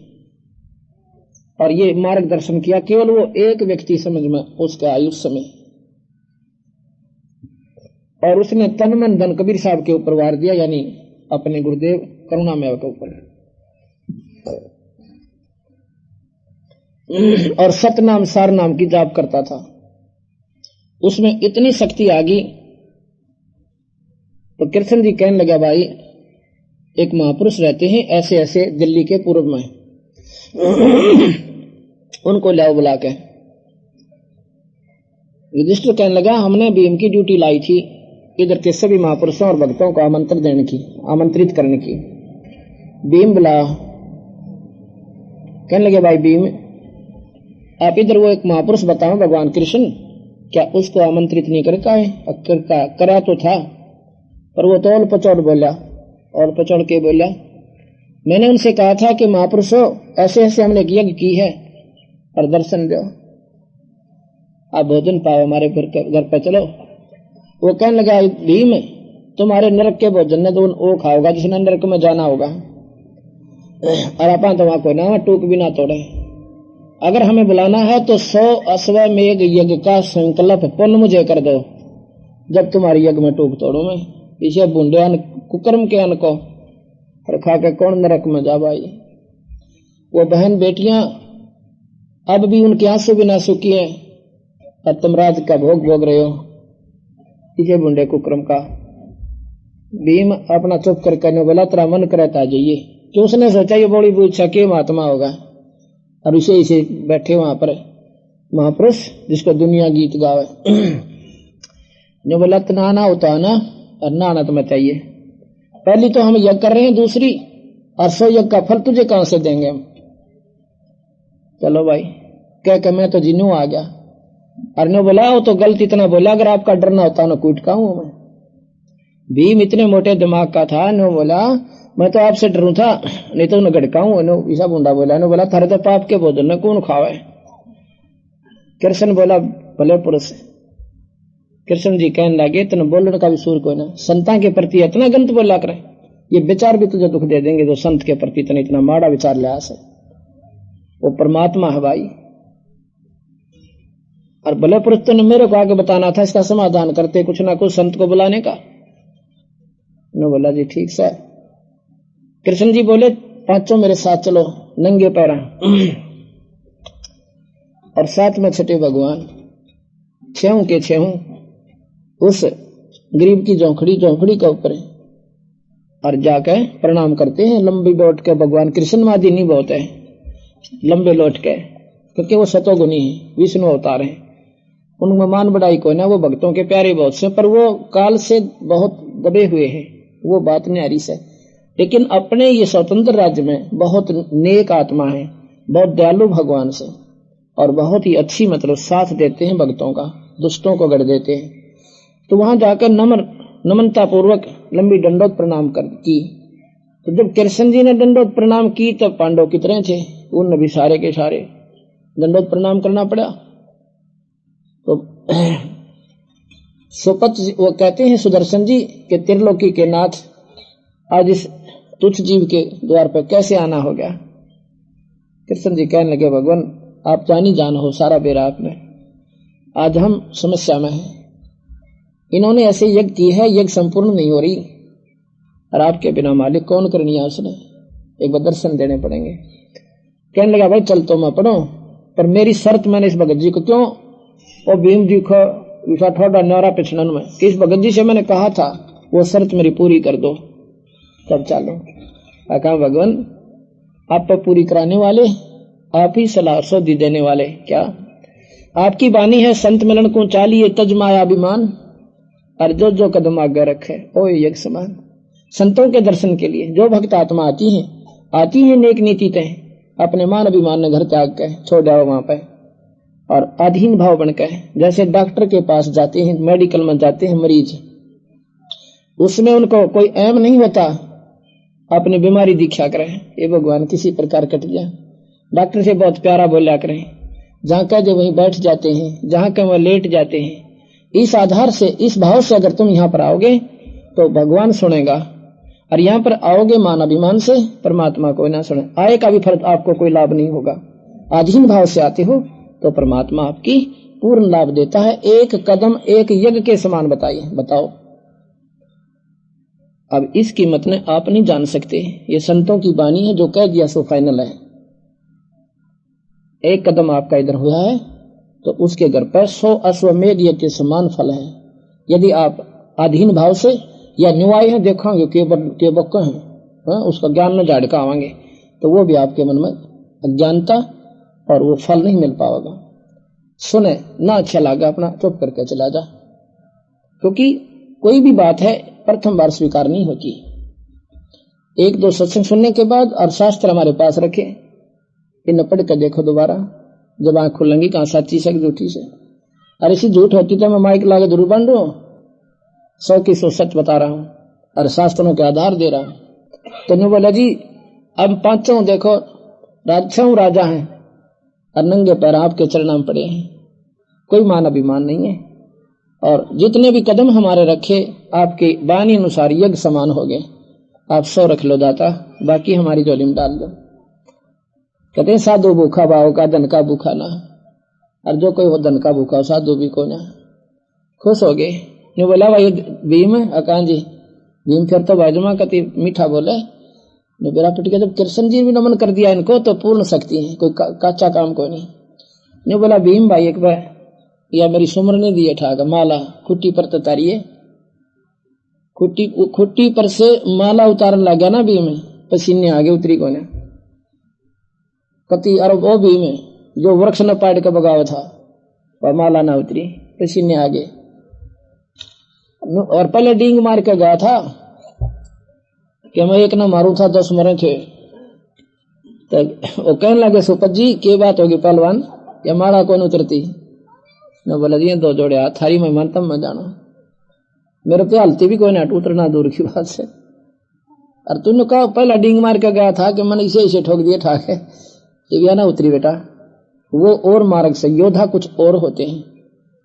और ये मार्गदर्शन किया, केवल वो एक व्यक्ति समझ में, उसके आयुष समय। और उसने तन मन धन कबीर साहब के ऊपर वार दिया, यानी अपने गुरुदेव करुणामय के ऊपर। और सतनाम सार नाम की जाप करता था। उसमें इतनी शक्ति आ गई तो कृष्ण जी कहने लगा, भाई, एक महापुरुष रहते हैं ऐसे ऐसे दिल्ली के पूर्व में। उनको लाओ बुला के। युधिष्ठिर कहने लगा, हमने भीम की ड्यूटी लाई थी। इधर के सभी महापुरुषों और भक्तों को आमंत्रण देने की आमंत्रित करने की भीम बुला। कहने लगे भाई भीम आप इधर वो एक महापुरुष बताओ भगवान कृष्ण क्या उसको आमंत्रित नहीं करता है कर, करा तो था पर वो तो पचौड़ बोला और पचौड़ के बोला मैंने उनसे कहा था कि महापुरुषो ऐसे ऐसे हमने यज्ञ की है और दर्शन दो। आप भोजन पाओ हमारे घर पर चलो वो कहने लगा, भीम, तुम्हारे नरक के भोजन ने तो वो खाओगा जिसने नरक में जाना होगा। और अपन तो वहाँ कोई ना, टूक भी ना तोड़े। अगर हमें बुलाना है तो सौ अश्वमेघ यज्ञ का संकल्प पुण्य मुझे कर दो, जब तुम्हारी यज्ञ में टूक तोड़ू मैं। पीछे बूंदे अन, कुकर्म के अन्न को, और खा के कौन नरक में जा भाई? वो बहन बेटियाँ, अब भी उनके आँसू भी ना सुखी है। और तुम राज का भोग भोग रहे हो पीछे बुंडे कुक्रम का। भीम अपना चुप कर कहने बोला, तेरा मन करे जाइए। तो उसने सोचा, ये बड़ी पूछा के महात्मा होगा? और इसे इसे बैठे वहाँ पर महापुरुष, जिसको दुनिया गीत गावे। जो बोला तनाना उताना और नाना तुम्हें चाहिए। पहली तो हम यज्ञ कर रहे हैं, दूसरी और सौ यज्ञ का फल तुझे कहाँ से देंगे हम? चलो भाई, कह के मैं तो जिनू आ गया। और ने बोला वो तो गलत इतना बोला, अगर आपका डरना होता, ना कूट का हूँ मैं। भीम इतने मोटे दिमाग का था, नो बोला, मैं तो आपसे डरू था, नहीं तो उन्हें गड़का हूँ नो ईसा बुंडा बोला, नो बोला, थारे तो पाप के भोजन ने कौन खावे। कृष्ण बोला, भले पुरुष, कृष्ण जी कहने लगे, तेन बोलने का भी सूर कोई ना, संता के प्रति इतना गंत बोला करे, ये विचार भी तुझे दुख दे देंगे, जो संत के प्रति इतना इतना माड़ा विचार लिया है। वो परमात्मा है भाई और भले पुरुष तुमने मेरे को आगे बताना था, इसका समाधान करते कुछ ना कुछ संत को बुलाने का। ने बोला, जी ठीक, सर। कृष्ण जी बोले, पाँचों मेरे साथ चलो, नंगे पैरा और साथ में छठे भगवान छेहू के छेहू उस गरीब की झोंखड़ी जोखड़ी के ऊपर और जाकर प्रणाम करते हैं। लंबी लौट के भगवान कृष्ण मादी नहीं बहुत है, लंबे लौट के, क्योंकि वो सतोगुनी है, विष्णु अवतार है। उनमें मान बढ़ाई को ना, वो भक्तों के प्यारे बहुत से पर वो काल से बहुत दबे हुए हैं, वो बात न्यारी से लेकिन अपने ये स्वतंत्र राज्य में बहुत नेक आत्मा है, बहुत दयालु भगवान से, और बहुत ही अच्छी मतलब साथ देते हैं भक्तों का, दुष्टों को गढ़ देते हैं। तो वहाँ जाकर नमन नमनता पूर्वक लंबी दंडोत प्रणाम कर, की। तो जब कृष्ण जी ने दंडोत प्रणाम की, तब पांडव कितने थे? उन भी सारे के सारे। दंडोत प्रणाम करना पड़ा। तो सुपत वो कहते हैं, सुदर्शन जी, के त्रिलोकी के नाथ, आज इस तुच्छ जीव के द्वार पर कैसे आना हो गया? कृष्ण जी कहने लगे, भगवान, आप जानी जान हो सारा बेरा आपने। आज हम समस्या में हैं। इन्होंने ऐसे यज्ञ की है, यज्ञ संपूर्ण नहीं हो रही। और आपके बिना मालिक कौन करनी है उसने? एक बार दर्शन देने पड़ेंगे। कहने लगा, भाई, चल तो मैं पढ़ो, पर मेरी शर्त मैंने इस भगत जी को क्यों और भीम जी को विषा थोड़ा न्यारा पिछड़न में। इस भगत जी से मैंने कहा था, वो शर्त मेरी पूरी कर दो। तब चलो। कहा, भगवान, आप पर पूरी कराने वाले, आप ही सलाह सौदी देने वाले, क्या? आपकी बानी है, संत मिलन को चालिए तज माया अभिमान। और जो जो कदम आगे रखे, ओ यज्ञ समान। संतों के दर्शन के लिए जो भक्त आत्मा आती है आती है नेक नीति तय। अपने मान अभिमान ने घर त्याग के छोड़ जाओ वहाँ पे। और अधीन भाव बनकर जैसे डॉक्टर के पास जाते हैं, मेडिकल में जाते हैं मरीज़, उसमें उनको कोई एम नहीं होता, अपनी बीमारी दीक्षा करें ये भगवान किसी प्रकार कट जाए डॉक्टर से बहुत प्यारा बोलिया करें जहाँ का जो वहीं बैठ जाते हैं, जहाँ का वह लेट जाते हैं, इस आधार से, इस भाव से अगर तुम यहाँ पर आओगे तो भगवान सुनेगा। और यहाँ पर आओगे मान अभिमान से, परमात्मा को ना सुने। आय का भी फ़र्क आपको कोई लाभ नहीं होगा। आधीन भाव से आते हो तो परमात्मा आपकी पूर्ण लाभ देता है। एक कदम, एक यज्ञ के समान बताइए, बताओ। अब इस कीमत ने आप नहीं जान सकते। ये संतों की बानी है जो कह दिया, सो फाइनल है। एक कदम आपका इधर हुआ है तो उसके घर पर सौ अश्वमेघ यज्ञ के समान फल है। यदि आप अधीन भाव से या न्युआई है, देखांगे के बक्का है, उसका ज्ञान न झाड़ आवांगे तो वो भी आपके मन में अज्ञानता और वो फल नहीं मिल पाएगा। सुने, ना अच्छा लगा अपना, चुप करके चला जा। क्योंकि कोई भी बात है, प्रथम बार स्वीकार नहीं होती। एक दो सत्संग सुनने के बाद और शास्त्र हमारे पास रखे। इन पढ़ कर देखो दोबारा। जब आँख खुलेंगी, कहा सच्ची से झूठी से? अरे इसी झूठ होती तो मैं माइक लागे ज़रूर बन रहा सौ की सौ सच बता रहा हूँ, और शास्त्रों के आधार दे रहा हूँ। तो बोला जी, अब पाँचों देखो राजछाऊ राजा हैं। और नंगे पैर आपके चरणा पड़े हैं। कोई मान अभिमान नहीं है। और जितने भी कदम हमारे रखे, आपके बानी अनुसार यज्ञ समान हो गए। आप सौ रख लो दाता, बाकी हमारी जोली में डाल दो। कहते साधु भूखा भाव का, धन का भूखा ना। और जो कोई हो, धन का भूखा हो, साधु भी को ना। खुश हो गए। बोला, भाई भीम, अकान जी, भीम फिर तो भाजमा कति मीठा बोले बेरा पिट के जब कृष्ण जी भी नमन कर दिया इनको तो पूर्ण शक्ति है, कोई कच्चा काम कोई नहीं। न्यू बोला, भीम भाई, एक बार या मेरी सुमर ने दिए ठाक, माला, खुट्टी पर तो तारिये खुट्टी खुट्टी पर से माला उतारने लग गया ना भीम, पसीने आगे उतरी को कति और वो भी में जो वृक्ष न पाट के बगाव था वह माला ना उतरी, पसीने आगे और पहले डींग मार के गया था कि मैं एक ना मारू था दस मरे थे तो वो कहने लगे सुपत जी के बात होगी पहलवान ये माला कौन उतरती न बोला जी दो जोड़े हाथ थारी मैं मानता मैं जाना मेरे तो हलती भी कोई नहीं उतरना दूर की बात से और तूने कहा पहला डिंग मार के गया था कि मैंने इसे इसे ठोक दिए ठाक है ये ना उतरी बेटा वो और मार्ग से योद्धा कुछ और होते हैं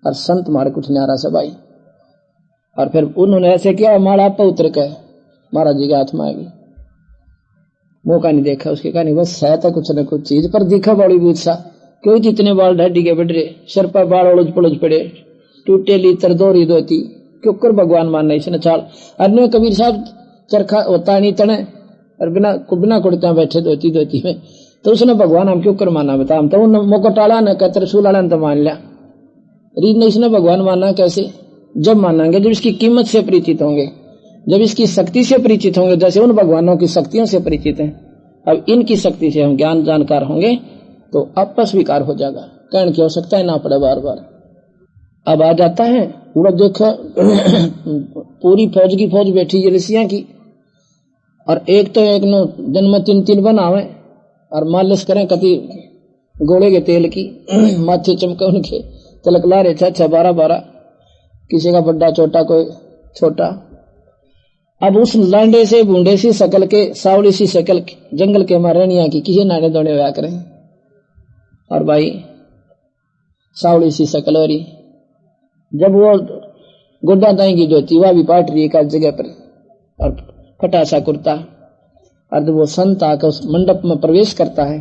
और संत मार्ग कुछ न्यारा से भाई और फिर उन्होंने ऐसे किया माड़ा पर उतर के महाराज जी के हाथ में आएगी मौका नहीं देखा, उसके कहा नहीं बस है तो कुछ न कुछ चीज़, पर दिखा बड़ी सा क्यों जितने बाल ढाडी के बढ़ रहे सर पर बाल उलझ पलझ पड़े, टूटे ली तरदोरी दोती। क्यों कर भगवान मानना इसने चाल। अन्य कबीर साहब चरखा होता नहीं तने, और बिना बिना कुड़ता बैठे धोती धोती में। तो उसने भगवान हम क्यों कर माना बता हम तो मोको टाला न, कह त्रिशूल वाला तो मान लिया। रीत ने इसने भगवान माना कैसे? जब मानेंगे, जब इसकी कीमत से परिचित होंगे। जब इसकी शक्ति से परिचित होंगे, जैसे उन भगवानों की शक्तियों से परिचित हैं, अब इनकी शक्ति से हम ज्ञान जानकार होंगे तो आपस विकार हो जाएगा। कहने की आवश्यकता है ना पड़े बार बार अब आ जाता है, पूरा देखो, पूरी फौज की फौज बैठी है ऋषिया की, और एक तो एक नो, दिन में तीन तीन बनावे, और मालिश करें कति गोले के तेल की, माथे चमके उनके तिलक ला रहे छह छह बारह बारह किसी का बड्डा छोटा कोई, छोटा। अब उस लांडे से बूंडे सी शकल के सावड़ी सी शकल जंगल के मारणिया की किसी नाने दौड़े हुआ करें? और भाई सावड़ी सी शकल हो। रही जब वो गोड्डा दाई की धोती वह भी पाट रही है जगह पर, और फटा सा कुर्ता, और जब वो संत आकर उस मंडप में प्रवेश करता है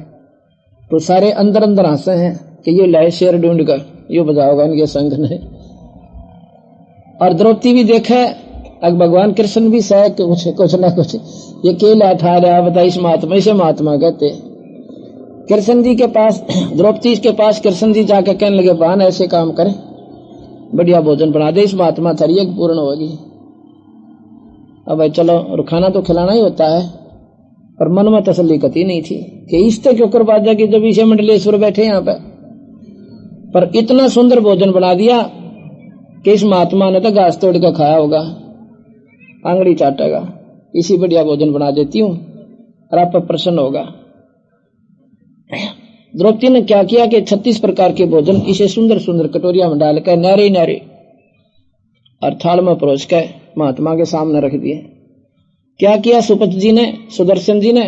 तो सारे अंदर अंदर हंसे हैं कि ये लाए शेर ढूंढ कर यो बजाओगा इनके संघ ने और द्रौपदी भी देखे अब भगवान कृष्ण भी सह कुछ कुछ ना कुछ, ये केला ठा रहा बता इस महात्मा, इसे महात्मा कहते कृष्ण जी के पास, द्रौपदी के पास कृष्ण जी जाकर कहने लगे बहन ऐसे काम करे। बढ़िया भोजन बना दे, इस महात्मा थरी पूर्ण होगी। अब भाई, चलो, और खाना तो खिलाना ही होता है, पर मन में तसली कती नहीं थी। कि इस तक क्यों करवा कि जब इसे मंडलेश्वर बैठे यहाँ पे, पर इतना सुंदर भोजन बना दिया कि इस महात्मा ने तो घास तोड़ कर खाया होगा। आंगड़ी चाटेगा। इसी बढ़िया भोजन बना देती हूँ, और आप पर प्रसन्न होगा। द्रौपदी ने क्या किया कि छत्तीस प्रकार के भोजन इसे सुंदर सुंदर कटोरिया में डालकर नारे नारे और थाल में परोस कर महात्मा के सामने रख दिए। क्या किया सुपत जी ने, सुदर्शन जी ने?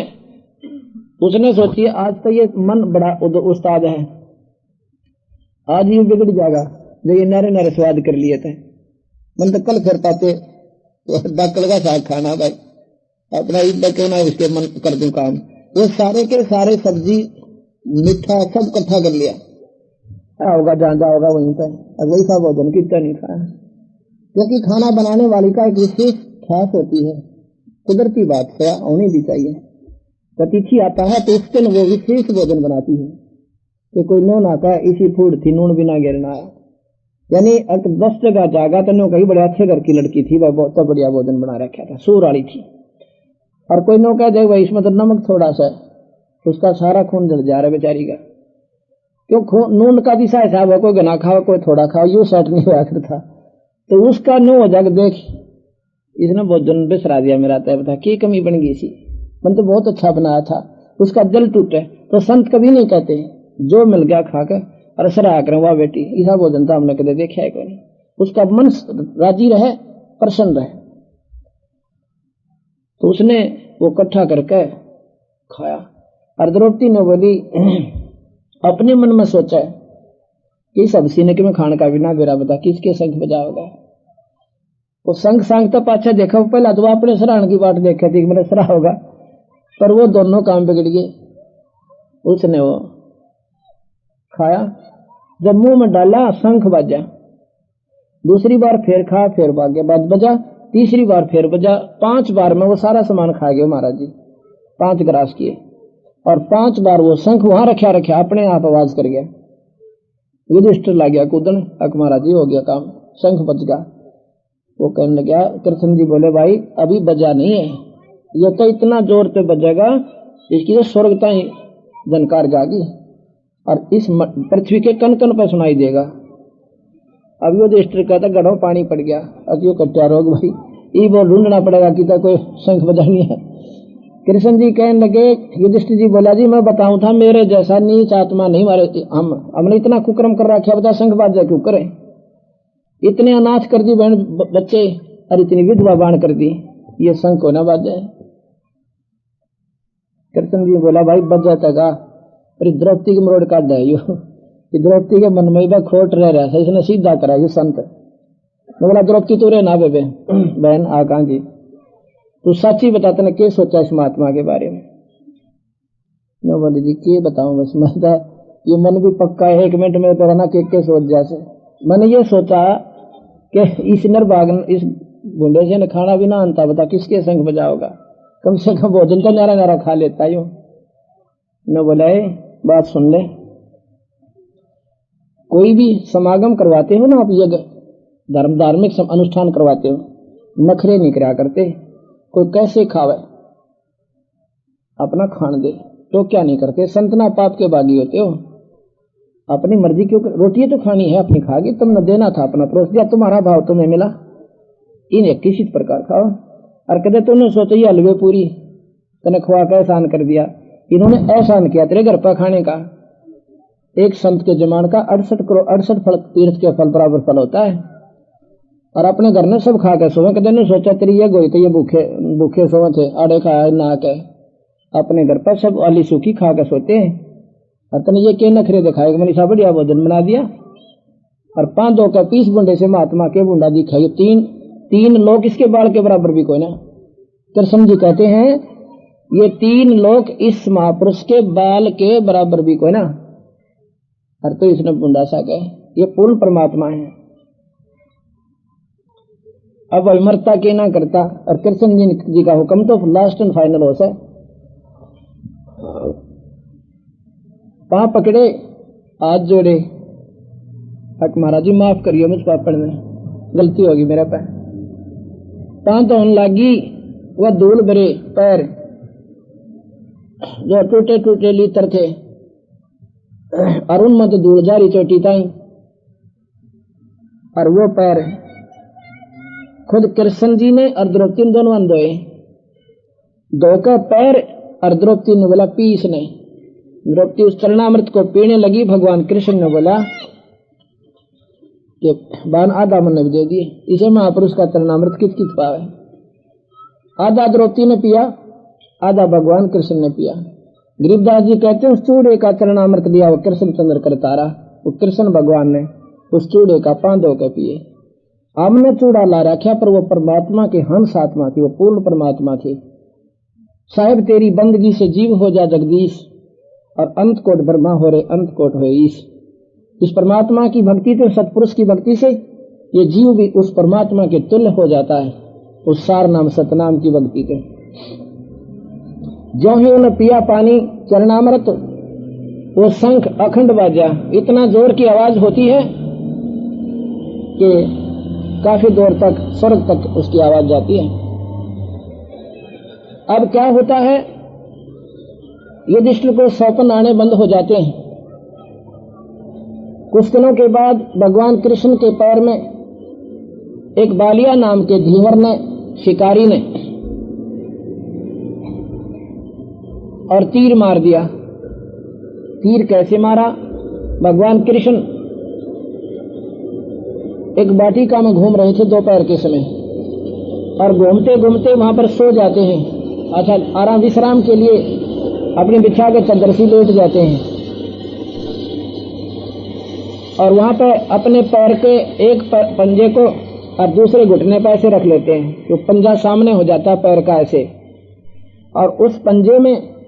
उसने सोची, आज तो ये मन बड़ा उस्ताद है। आज यू बिगड़ जाएगा, जो ये नारे नारे स्वाद कर लिए थे। मन तो कल फिर पाते डकल का साग खाना भाई। अपना ईद क्यों ना उसके मन कर दू काम। वो सारे के सारे सब्ज़ी, मीठा सब इकट्ठा कर लिया। होगा, जहाँ जाओगा वहीं पर। अब वही सा भोजन कितना नहीं खाया। क्योंकि खाना बनाने वाली का एक विशेष खास होती है। कुदरती बात है होनी भी चाहिए। अतिथि आता है तो उस दिन वो विशेष भोजन बनाती है। कि कोई नोन आता है इसी फ़ूड थी, नून बिना गिरना आया। यानी दस जगह जागा तो कहीं बड़े अच्छे घर की लड़की थी, वह बहुत बढ़िया भोजन बना रखा था सूर वाली थी। और कोई नो कह दे इसमें तो नमक थोड़ा सा, उसका सारा खून जल जा रहा है बेचारी का। क्यों खून, नून का दिशा हिसाब है कोई गना खाओ, कोई थोड़ा खाओ, यू सेट नहीं हुआ करता। तो उसका नो जाकर देख, इसने जन्म बिसरा दिया मेरा तय बता की कमी बन गई थी मन तो बहुत अच्छा बनाया था, उसका दिल टूटे तो संत कभी नहीं कहते, जो मिल गया खाकर सराह करें वाह बेटी। ईसा भोजन तो हमने कदे देखा है कोई उसका मन राज़ी रहे, प्रसन्न रहे। तो उसने वो इकट्ठा करके खाया। और द्रौपदी ने बोली, अपने मन में सोचा कि सब सीने के में खाने का बिना बेरा बता, किसके संग बजाओगा? वो संग संग तो पाछा देखा पहला तो अपने सराहन की बात देखे थी मेरा सराह होगा। पर वो दोनों काम बिगड़ गए। उसने वो खाया। जब मुँह में डाला, शंख बजा। दूसरी बार फिर खा, फिर भाग्य बाद बजा। तीसरी बार फिर बजा। पाँच बार में वो सारा सामान खा गए महाराज जी। पाँच ग्रास किए। और पाँच बार वो शंख वहाँ रखा रखा, अपने आप आवाज़ कर गया। युधिष्ठिर ला गया कूदन। अक महाराज जी, हो गया काम। शंख बच गया। वो कहने लगा, कृष्ण जी बोले, भाई, अभी बजा नहीं है। ये तो इतना ज़ोर पे बजेगा, इसकी तो स्वर्गता ही जनकार जागी। और इस पृथ्वी के कन कन पर सुनाई देगा। अब यो दृष्टि कहता गढ़ो पानी पड़ गया। अब यो कट्या रोग भाई, ये वो ढूंढना पड़ेगा कि तो कोई शंख बजानी है। कृष्ण जी कहने लगे युधिष्ठ जी बोला, जी, मैं बताऊँ था, मेरे जैसा नीच आत्मा नहीं मारे, हम, हमने इतना कुक्रम कर रखा बता शंख बाजा क्यों करे? इतने अनाथ कर दी बहन बच्चे, और इतनी विधवा बाण कर दी, ये शंख होना बाजा है कृष्ण जी बोला, भाई बच जाता पर द्रौपदी के मरोड़ काट दे। कि द्रौपदी के मन में खोट रह रहा है इसने सीधा करा, ये संत। बोला, द्रौपदी तू रे ना बेबे, बहन, आ कहा जी तू सच ही बता, तेने क्या सोचा इस महात्मा के बारे में? नो बोले, जी के बताऊँ बस, मैं तो ये मन भी पक्का है, एक मिनट में तो ना के के सोच जैसे मैंने ये सोचा कि इस नरबाग, इस गुंडे से खाना भी ना आनता बता, किसके संग बजाओगा? कम से कम भोजन तो नारा नारा खा लेता यूँ। न बोला बात सुन ले। कोई भी समागम करवाते हो ना आप, यज्ञ, धर्म, धार्मिक अनुष्ठान करवाते हो, नखरे नहीं करा करते। कोई कैसे खावे? अपना खान दे तो क्या नहीं करते? संतना पाप के बागी होते हो। अपनी मर्ज़ी क्यों. रोटी तो खानी है, अपनी खागी तुमने देना था अपना परोस दिया तुम्हारा भाव तुम्हें मिला। इन्हें किसी प्रकार खाओ। और कहते तुमने सोचा ये हलवे पूरी, तने खुआ का एहसान कर दिया। इन्होंने एहसान किया, तेरे घर पर खाने का। एक संत के जमान का अड़सठ करोड़, अड़सठ फल तीर्थ के फल बराबर फल होता है। और अपने घर ने सब खा के सोवे कदे ने सोचा, तेरी ये गोई तो ये भूखे भूखे सोवे थे, आड़े खाया ना के अपने घर पर सब वाली सूखी खा के सोते हैं। और तने ये के नखरे दिखाए मनीषा बढ़िया भोजन बना दिया। और पाँच दो का पीस बुंडे से महात्मा के बुंडा दिखाई, तीन तीन लोग इसके बाल के बराबर भी कोई ना। कृष्ण जी कहते हैं ये तीन लोग इस महापुरुष के बाल के बराबर भी कोई ना। और तो इसने बुंडा सा कहे। ये पूर्ण परमात्मा है। अब अमरता के ना करता। और कृष्ण जी जी का हुक्म तो लास्ट एंड फाइनल हो सके पा पकड़े, हाथ जोड़े। हक महाराज जी, माफ़ करिए मुझ पापड़ में गलती होगी मेरे पे। पा तो लगी, वह धूल भरे पैर जो टूटे टूटे लीतर थे। अरुण मत दूर जा रही चोटी ताई, और वो पैर खुद कृष्ण जी ने और द्रौपदी ने दोनों दो का पैर और द्रौपदी ने बोला, पीस ने द्रौपदी उस चरणामृत को पीने लगी। भगवान कृष्ण ने बोला कि बान आधा मन दे दिए। इसे महापुरुष का चरणामृत कित कित पावे आधा द्रौपदी ने पिया आधा भगवान कृष्ण ने पिया। गरीबदास जी कहते हैं, उस चूड़े का चरणामृत लिया वो कृष्ण चंद्र कर तारा वो कृष्ण भगवान ने उस चूड़े का पांधो के पिए। हमने चूड़ा ला रखा, पर वो परमात्मा के हंस आत्मा थी, वो पूर्ण परमात्मा थी। साहेब, तेरी बंदगी से जीव हो जा जगदीश, और अंत कोट ब्रह्मा हो रहे अंत कोट हो ईश। इस परमात्मा की भक्ति तो सतपुरुष की भक्ति से, ये जीव भी उस परमात्मा के तुल्य हो जाता है, उस सार नाम सतनाम की भक्ति के जो ही उन्हें पिया पानी, चरणामृत। वो शंख अखंड बाजा। इतना ज़ोर की आवाज़ होती है कि काफ़ी दूर तक, स्वर्ग तक उसकी आवाज़ जाती है। अब क्या होता है? युधिष्ठिर को सौपन आने बंद हो जाते हैं। कुछ दिनों के बाद भगवान कृष्ण के पैर में एक बालिया नाम के धीवर ने, शिकारी ने और तीर मार दिया। तीर कैसे मारा? भगवान कृष्ण एक बाटिका में घूम रहे थे दोपहर के समय और घूमते घूमते वहाँ पर सो जाते हैं। अच्छा आराम विश्राम के लिए अपनी बिछा के चदरसी लेट जाते हैं। और वहाँ पर अपने पैर के एक पंजे को और दूसरे घुटने पर ऐसे रख लेते हैं। तो पंजा सामने हो जाता है पैर का ऐसे। और उस पंजे में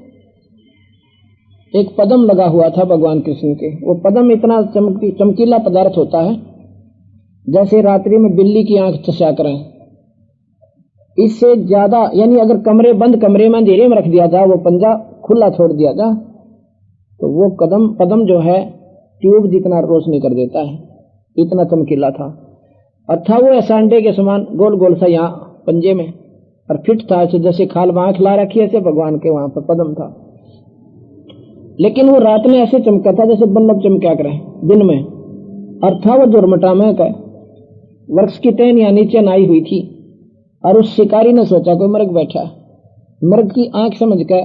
एक पदम लगा हुआ था भगवान कृष्ण के। वो पदम इतना चमकी, चमकीला पदार्थ होता है, जैसे रात्रि में बिल्ली की आँख चशा करें। इससे ज़्यादा, यानी अगर कमरे बंद कमरे में अंधेरे में रख दिया जाए वो पंजा खुला छोड़ दिया जाए तो वो कदम, पदम जो है, ट्यूब जितना रोशनी कर देता है, इतना चमकीला था। अच्छा वो ऐसा अंडे के समान गोल गोल सा यहाँ पंजे में, और फिट था जैसे खाल आँख ला रखी ऐसे भगवान के वहाँ पर पदम था। लेकिन वो रात में ऐसे चमका था जैसे बल्लभ चमका करे दिन में। और था वो दुर्मटा में का। वृक्ष की टहनिया नीचे नाई हुई थी, और उस शिकारी ने सोचा, कोई मृग बैठा मृग की आँख समझ के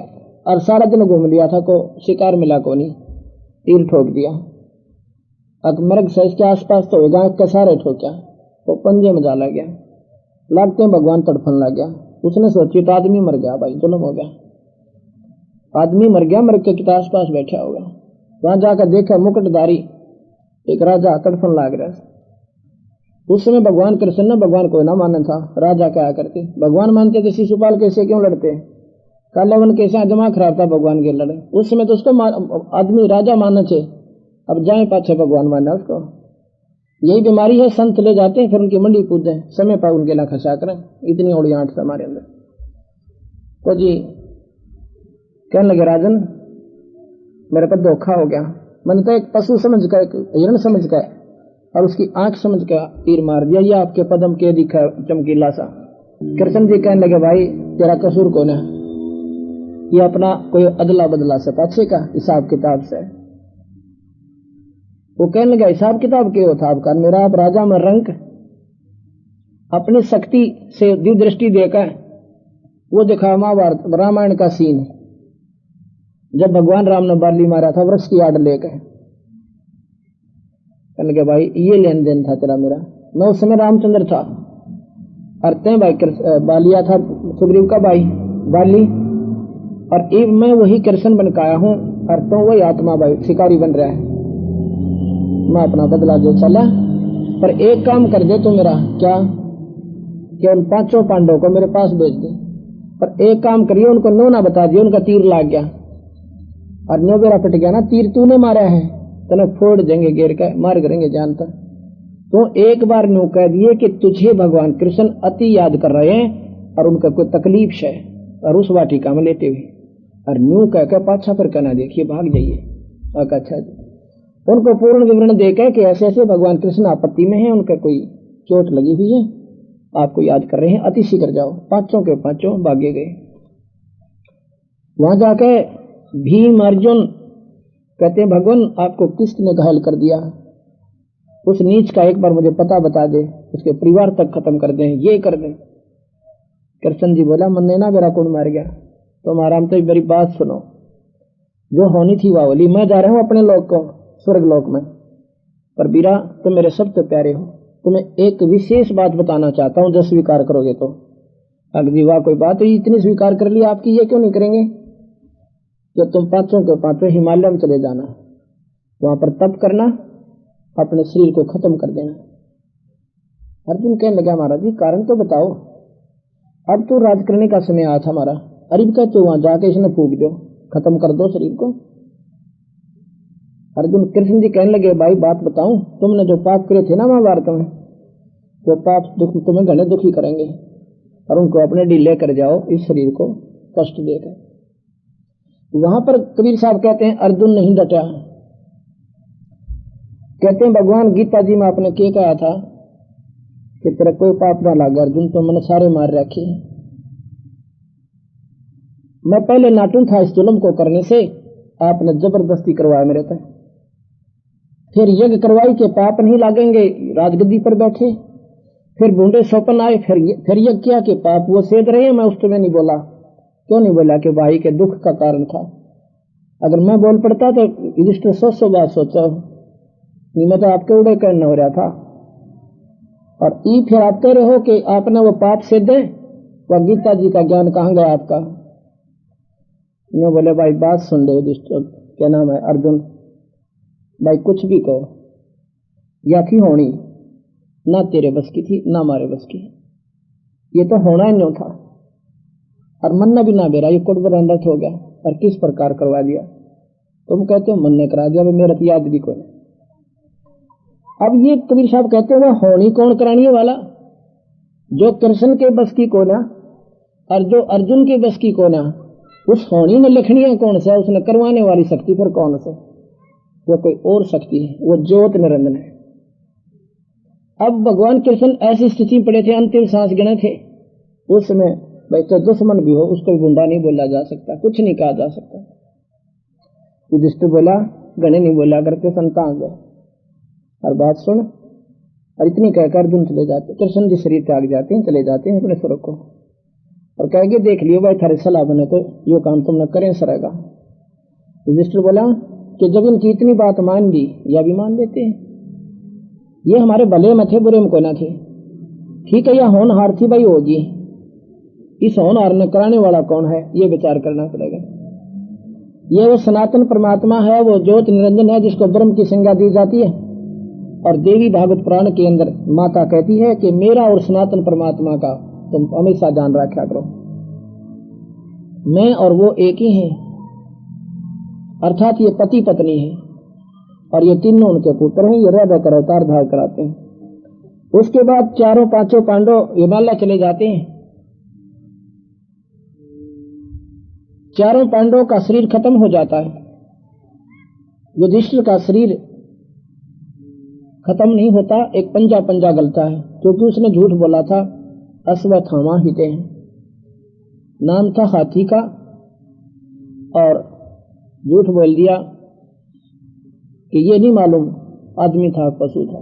और सारा दिन घूम लिया था, को शिकार मिला को नहीं। तीर ठोक दिया। अब मृग से इसके आसपास तो होगा के सारे ठोका तो पंजे में जाला गया। लगते भगवान तड़फन लग गया। उसने सोची तो आदमी मर गया भाई, जुलम हो गया। आदमी मर गया मर के किता आसपास बैठा होगा वहाँ जाकर देखा मुकुटधारी, एक राजा तड़फन लाग रहा उस समय भगवान कृष्ण ने भगवान को ना माना था, राजा क्या करते? भगवान मानते थे, शिशुपाल कैसे क्यों लड़ते? कालावन कैसे दिमाग खराब था भगवान के लड़े। उस समय तो उसको आदमी राजा मानना चाहिए अब जाए पाछे भगवान माना उसको। यही बीमारी है, संत ले जाते हैं, फिर उनकी मंडी कूदे समय पर उनके ला खसा करें इतनी ओड़ी आठ हमारे अंदर। तो जी कहने लगे राजन, मेरे पर धोखा हो गया। मैंने तो एक पशु समझ कर एक हिरण समझ कर और उसकी आँख समझ कर तीर मार दिया। ये आपके पदम के दिखा चमकीला सा कृष्ण जी कहने लगे, भाई, तेरा कसूर कौन है? ये अपना कोई अदला बदला से पाछे का हिसाब किताब से? वो कहने लगा, हिसाब किताब के था आपका मेरा आप राजा में रंक, अपनी शक्ति से दृष्टि देकर, वो दिखा महाभारत, रामायण का सीन। जब भगवान राम ने बाली मारा था, वृक्ष की आड़ लेकर। कहने लगे, भाई, ये लेन देन था तेरा मेरा। मैं उस समय रामचंद्र था। और तय भाई बालिया था, सुग्रीव का भाई, बाली। और एक मैं वही कृष्ण बन काया हूँ, और तो वही आत्मा भाई, शिकारी बन रहा है। मैं अपना बदला दे चला, पर एक काम कर दे तू मेरा। क्या? कि उन पाँचों पांडवों को मेरे पास भेज दे। पर एक काम करिए उनको नो ना बता दिया, उनका तीर लाग गया। और नो बेरा फट गया ना, तीर तूने मारा है। तेने फोड़ देंगे, गिर के मार करेंगे जानता तो। एक बार नो कह दिए कि तुझे भगवान कृष्ण अति याद कर रहे हैं और उनका कोई तकलीफ़ है और उस वाटिका में लेते हुए। और न्यू कह के पाछा पर कहना, देखिए, भाग जाइए। अच्छा उनको पूर्ण विवरण देकर कि ऐसे ऐसे भगवान कृष्ण आपत्ति में है, उनका कोई चोट लगी हुई है, आपको याद कर रहे हैं अति शीघ्र जाओ। पाँचों के पाँचों भागे गए। वहाँ जाके भीम अर्जुन कहते हैं, भगवान, आपको किसने घायल कर दिया? उस नीच का एक बार मुझे पता बता दे, उसके परिवार तक खत्म कर दें, ये कर दें। कृष्ण जी बोला, मन ने मेरा कौन मार गया। तो आराम तो मेरी बात सुनो। जो होनी थी वह बोली मैं जा रहा हूँ अपने लोग को, स्वर्ग लोक में। पर बीरा तुम मेरे सबसे प्यारे हो। तुम्हें एक विशेष बात बताना चाहता हूँ, जो स्वीकार करोगे तो। अगर वाह कोई बात हुई इतनी स्वीकार कर ली आपकी, ये क्यों नहीं करेंगे? कि तुम पाँचों के पाँचों हिमालय में चले जाना। वहाँ पर तप करना, अपने शरीर को खत्म कर देना। अर्जुन कहने लगा, महाराज जी, कारण तो बताओ। अब तो राज करने का समय आया था हमारा अरिब कहते वहाँ जाके इसने फूक दो खत्म कर दो शरीर को। अर्जुन कृष्ण जी कहने लगे, भाई, बात बताऊँ, तुमने जो पाप करे थे ना महाभारत में, वो पाप दुख तुम्हें घने दुखी करेंगे। और उनको अपने ढीले कर जाओ, इस शरीर को कष्ट देकर। वहाँ पर कबीर साहब कहते हैं, अर्जुन नहीं डटा। कहते हैं, भगवान गीता जी, में आपने क्या कहा था कि तेरा कोई पाप ना लगा? अर्जुन तो मैंने सारे मार रखे मैं पहले नाटुन था इस जुलम को करने से, आपने ज़बरदस्ती करवाया मेरे तक फिर यज्ञ करवाई के पाप नहीं लागेंगे, राजगद्दी पर बैठे। फिर बूंदे सौपन आए, फिर फिर यज्ञ किया कि पाप वो सेद रहे मैं उस तुम्हें नहीं बोला। क्यों नहीं बोला कि भाई के दुख का कारण था? अगर मैं बोल पड़ता तो युधिष्ठिर सौ सौ बात सोचा मैं तो आपके उड़े करना हो रहा था। और ई फिर आप कह रहे हो कि आपने वो पाप सिद्ध है? वह गीता जी का ज्ञान कहाँ गया आपका? मैं बोले, भाई, बात सुन रहे क्या नाम है? अर्जुन, भाई, कुछ भी कहो। या थी होनी, ना तेरे बस की थी, ना हमारे बस की। ये तो होना ही नहीं था। और मन भी ना बेरा ये कुट अनर्थ हो गया, और किस प्रकार करवा दिया? तुम कहते हो मन ने करा दिया मेरा तो याद भी कोई अब ये कबीर साहब कहते हैं, वह होनी कौन करानी वाला? जो कृष्ण के बस की कोना, और जो अर्जुन के बस की कोना, उस होनी में लिखनी कौन सा उसने करवाने वाली शक्ति फिर कौन से? वो कोई और शक्ति है, वो ज्योत निरंजन है। अब भगवान कृष्ण ऐसी स्थिति पड़े थे, अंतिम सांस गिने थे। उस समय भाई तो दुश्मन भी हो, उसको भी गुंडा नहीं बोला जा सकता, कुछ नहीं कहा जा सकता। युधिष्ठिर बोला, गणे नहीं बोला करके संता गए? और बात सुन, और इतनी कहकर अर्जुन चले जाते, कृष्ण जी शरीर त्याग जाते हैं, चले जाते हैं अपने स्वर्ग को। और कहेंगे, देख लियो भाई, थारे सलाह बने तो यो काम तुम न करें सरेगा युधिष्ठिर बोला, कि जब इनकी इतनी बात मान ली, या भी मान लेते हैं? ये हमारे भले में थे, बुरे में कोई ना थे। ठीक है यह होनहार थी भाई, होगी। इस होनहार ने कराने वाला कौन है? ये विचार करना पड़ेगा। ये वो सनातन परमात्मा है, वो ज्योत निरंजन है, जिसको ब्रह्म की संज्ञा दी जाती है। और देवी भागवत पुराण के अंदर माता कहती है कि मेरा और सनातन परमात्मा का तुम हमेशा ध्यान रखा करो। मैं और वो एक ही हैं। अर्थात ये पति पत्नी है। और ये तीनों उनके पुत्र हैं, ये रह कर अवतार धार कराते हैं। उसके बाद चारों पाँचों पांडव हिमालय चले जाते हैं। चारों पांडवों का शरीर खत्म हो जाता है। युधिष्ठिर का शरीर खत्म नहीं होता, एक पंजा पंजा गलता है, क्योंकि उसने झूठ बोला था, अश्वत्थामा हिते हैं। नाम था हाथी का और झूठ बोल दिया कि ये नहीं मालूम, आदमी था, पशु था।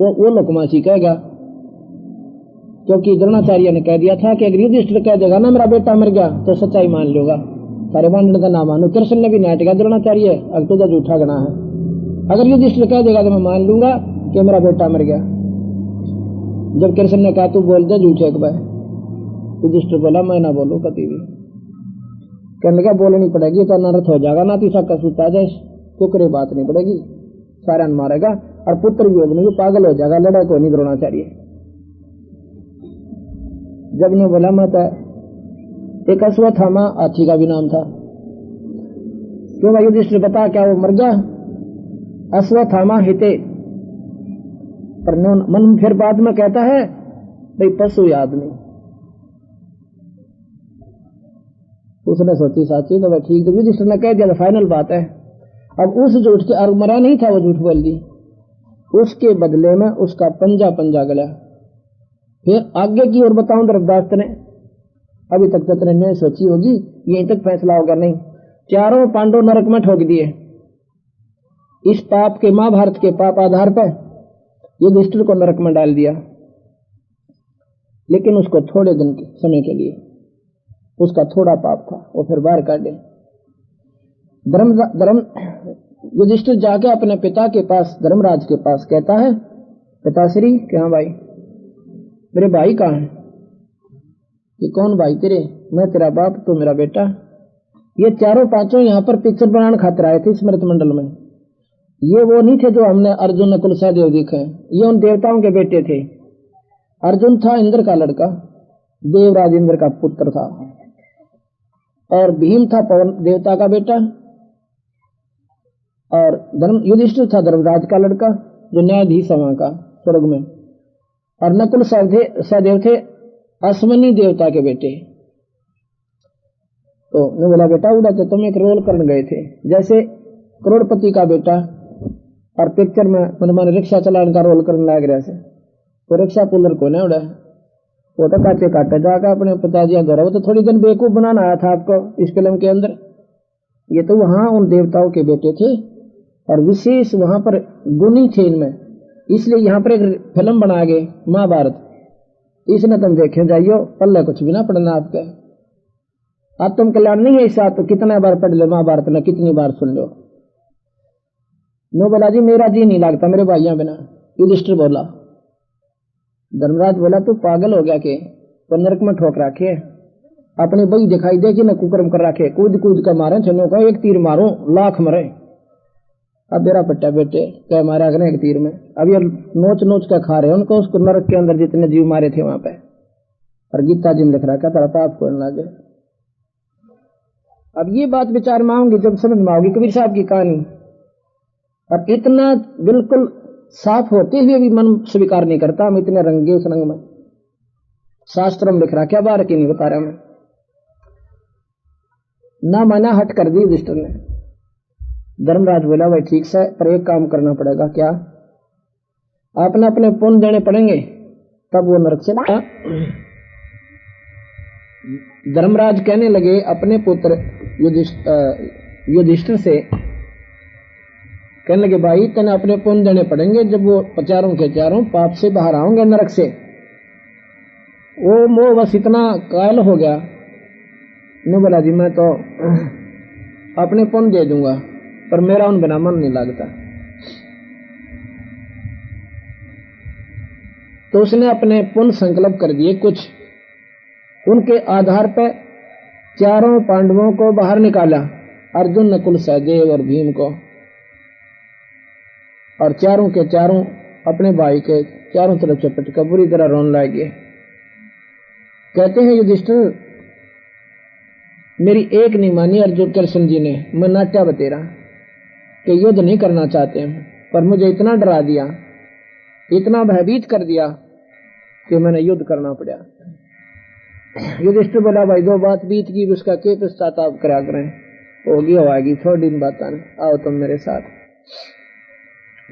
वो वो लोकमासी कहेगा क्योंकि द्रोणाचार्य ने कह दिया था कि अगर युधिष्ठिर कह देगा ना मेरा बेटा मर गया तो सच्चाई मान लोगा। सारे मांडन का नाम मानो कृष्ण ने भी नाट गया द्रोणाचार्य, अब तुझा झूठा गना है। अगर युधिष्ठिर कह देगा तो मैं मान लूँगा कि मेरा बेटा मर गया। जब कृष्ण ने कहा, तू बोल दे झूठे एक बार। युधिष्ठिर बोला, मैं ना बोलू कति भी। कहने लगा, बोलनी पड़ेगी तो अनर्थ हो जाएगा। ना तीसरा कसूता जाए, कुकरे बात नहीं पड़ेगी। सारा मारेगा और पुत्र वियोग में पागल हो जाएगा, लड़ाई को नहीं द्रोणाचार्य। जब ने बोला मैं तो एक अश्वत्थामा हाथी का भी नाम था। क्यों भाई युधिष्ठिर बता क्या वो मर गया? अश्वत्थामा हिते। पर मन फिर बाद में कहता है, भाई पशु आदमी। उसने सोची, साची तो भाई ठीक तो युधिष्ठिर ने कह दिया तो फाइनल बात है। अब उस झूठ के और मरा नहीं था, वो झूठ बोल दी। उसके बदले में उसका पंजा पंजा गला। फिर आगे की ओर बताऊँ दरदास्त ने अभी तक तो तेरे सोची होगी, यहीं तक फैसला होगा नहीं। चारों पांडव नरक में ठोक दिए। इस पाप के महाभारत के पाप आधार पर युधिष्ठिर को नरक में डाल दिया। लेकिन उसको थोड़े दिन के समय के लिए, उसका थोड़ा पाप था, वो फिर बाहर काट दे। धर्म धर्म युधिष्ठिर जाके अपने पिता के पास, धर्मराज के पास कहता है, पिताश्री, क्या भाई? मेरे भाई कहा है? कि कौन भाई तेरे? मैं तेरा बाप तो मेरा बेटा। ये चारों पाँचों यहाँ पर पिक्चर बनाने खातिर आए थे स्मृत मंडल में। ये वो नहीं थे जो हमने अर्जुन नकुल सहदेव दिखे ये उन देवताओं के बेटे थे। अर्जुन था इंद्र का लड़का, देवराज इंद्र का पुत्र था। और भीम था पवन, देवता का बेटा। और धर्म, युधिष्ठिर था धर्मराज का लड़का, जो न्यायाधीश का, स्वर्ग में। और नकुल सहदेव थे अश्वनी देवता के बेटे। तो ने बोला, बेटा, उड़ा तो तुम एक रोल करने गए थे। जैसे करोड़पति का बेटा और पिक्चर में मैंने रिक्शा चलाने का रोल करने लग रहा से तो रिक्शा पुलर को नहीं उड़ा? वो तो काटे काटे जाकर अपने पिताजी द्वारा वो तो थोड़ी दिन बेवकूफ़ बनाना आया था आपको इस फ़िल्म के अंदर। ये तो वहाँ उन देवताओं के बेटे थे और विशेष वहाँ पर गुणी थे इनमें। इसलिए यहाँ पर एक फ़िल्म बना गए, महाभारत। इसने तुम देखे जाइयो, पल्ले कुछ भी ना पढ़ना आपके। आत्म कल्याण नहीं है ऐसा तो कितना बार पढ़ लो महाभारत ने कितनी बार सुन लो। नो बोला जी मेरा जी नहीं लगता, मेरे भाइयों बिना। युधिष्ठिर बोला, धर्मराज बोला, तू पागल हो गया के तो नरक में ठोक रखे अपनी बही दिखाई दे कि न कुकर्म कर रखे कूद कूद कर मारे छनो का एक तीर मारो, लाख मरे। अब मेरा पट्टा बेटे, कह मारे अगले एक तीर में। अब ये नोच नोच कर खा रहे हैं, उनको उसको नरक के अंदर जितने जीव मारे थे वहाँ पे। और गीता जी में लिख रहा था पाप को लगे अब ये बात विचार में आऊँगी, जब समझ में आओगी कबीर साहब की कहानी। और इतना बिल्कुल साफ़ होते हुए भी मन स्वीकार नहीं करता, हम इतने रंगे उस रंग में। शास्त्र में लिख रहा क्या बार की नहीं बता रहा मैं। ना मना हट कर दी युधिष्ठिर ने। धर्मराज बोला, भाई ठीक से, पर एक काम करना पड़ेगा, क्या? आपने अपने पुण्य देने पड़ेंगे? तब वो नरक से धर्मराज कहने लगे, अपने पुत्र युधिष्ठिर से। कहने लगे, भाई, तेने अपने पुण्य देने पड़ेंगे जब वो चारों के चारों पाप से बाहर आओगे नरक से। वो मोह बस इतना कायल हो गया। ने बोला, जी, मैं तो अपने पुण्य दे दूँगा। पर मेरा उन बिना मन नहीं लगता। तो उसने अपने पुण्य संकल्प कर दिए कुछ। उनके आधार पर चारों पांडवों को बाहर निकाला, अर्जुन नकुल सहदेव और भीम को। और चारों के चारों अपने भाई के चारों तरफ़ चपट कर बुरी तरह रोन लग गए। कहते हैं, युधिष्ठिर, मेरी एक नहीं मानी अर्जुन कृष्ण जी ने मैं नाट्या बतेरा। कि युद्ध नहीं करना चाहते हैं। पर मुझे इतना डरा दिया, इतना भयभीत कर दिया कि मैंने युद्ध करना पड़ा। युधिष्ठिर बोला, भाई, दो बात बीत की उसका के पश्चाताप करा करें? होगी होगी थोड़ी दिन बात आओ तुम मेरे साथ।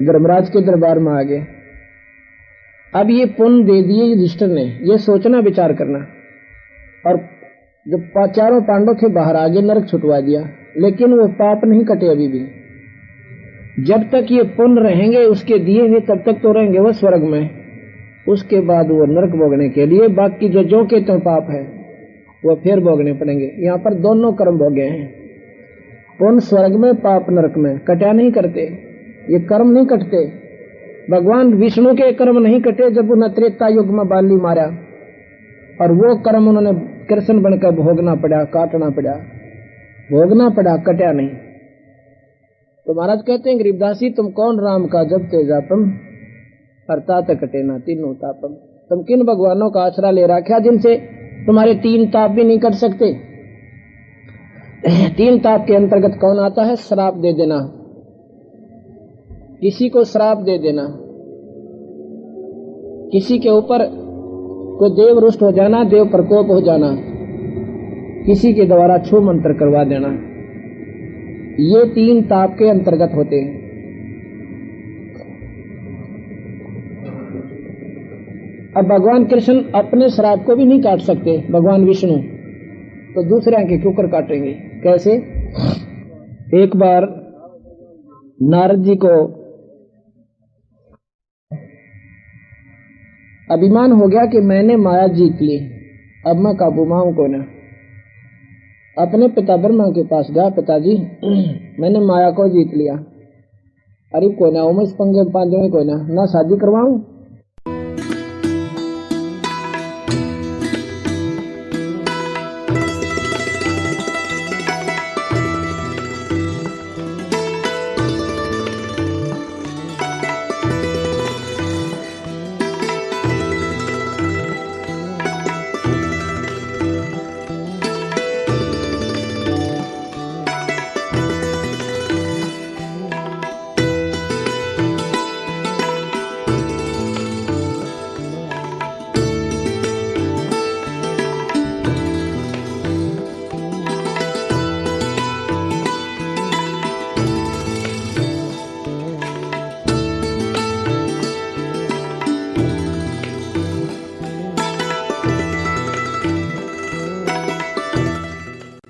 धर्मराज के दरबार में आ गए अब ये पुण्य दे दिए युधिष्ठिर ने, ये सोचना, विचार करना। और जब चारों पांडव थे, बाहर आगे नरक छुटवा दिया। लेकिन वो पाप नहीं कटे अभी भी। जब तक ये पुण्य रहेंगे, उसके दिए हुए तब तक तो रहेंगे वो स्वर्ग में। उसके बाद वो नरक भोगने के लिए बाकी जो जो के तो पाप है, वो फिर भोगने पड़ेंगे। यहाँ पर दोनों कर्म भोगे हैं। पुण्य स्वर्ग में, पाप नरक में। कटा नहीं करते। ये कर्म नहीं कटते। भगवान विष्णु के कर्म नहीं कटे जब उन्हें त्रेता युग में बाली मारा। और वो कर्म उन्होंने कृष्ण बनकर भोगना पड़ा, काटना पड़ा। भोगना पड़ा कटा नहीं। तो महाराज कहते हैं, गरीबदासी तुम कौन राम का जब तेजापम? अर्थात कटे ना तीनों तापम। तुम किन भगवानों का आश्रा ले रखा जिनसे तुम्हारे तीन ताप भी नहीं कर सकते? तीन ताप के अंतर्गत कौन आता है? श्राप दे देना। किसी को श्राप दे देना। किसी के ऊपर कोई देव रुष्ट हो जाना, देव प्रकोप हो जाना। किसी के द्वारा छू मंत्र करवा देना। ये तीन ताप के अंतर्गत होते हैं। अब भगवान कृष्ण अपने श्राप को भी नहीं काट सकते, भगवान विष्णु। तो दूसरे के क्यों कर काटेंगे? कैसे? एक बार नारद जी को अभिमान हो गया कि मैंने माया जीत ली। अब मैं काबू माऊ को ना अपने पिता ब्रह्मा के पास गया, पिताजी, मैंने माया को जीत लिया। अरे कोई ना, उमेश पंगे पाँच कोई ना ना शादी करवाऊं?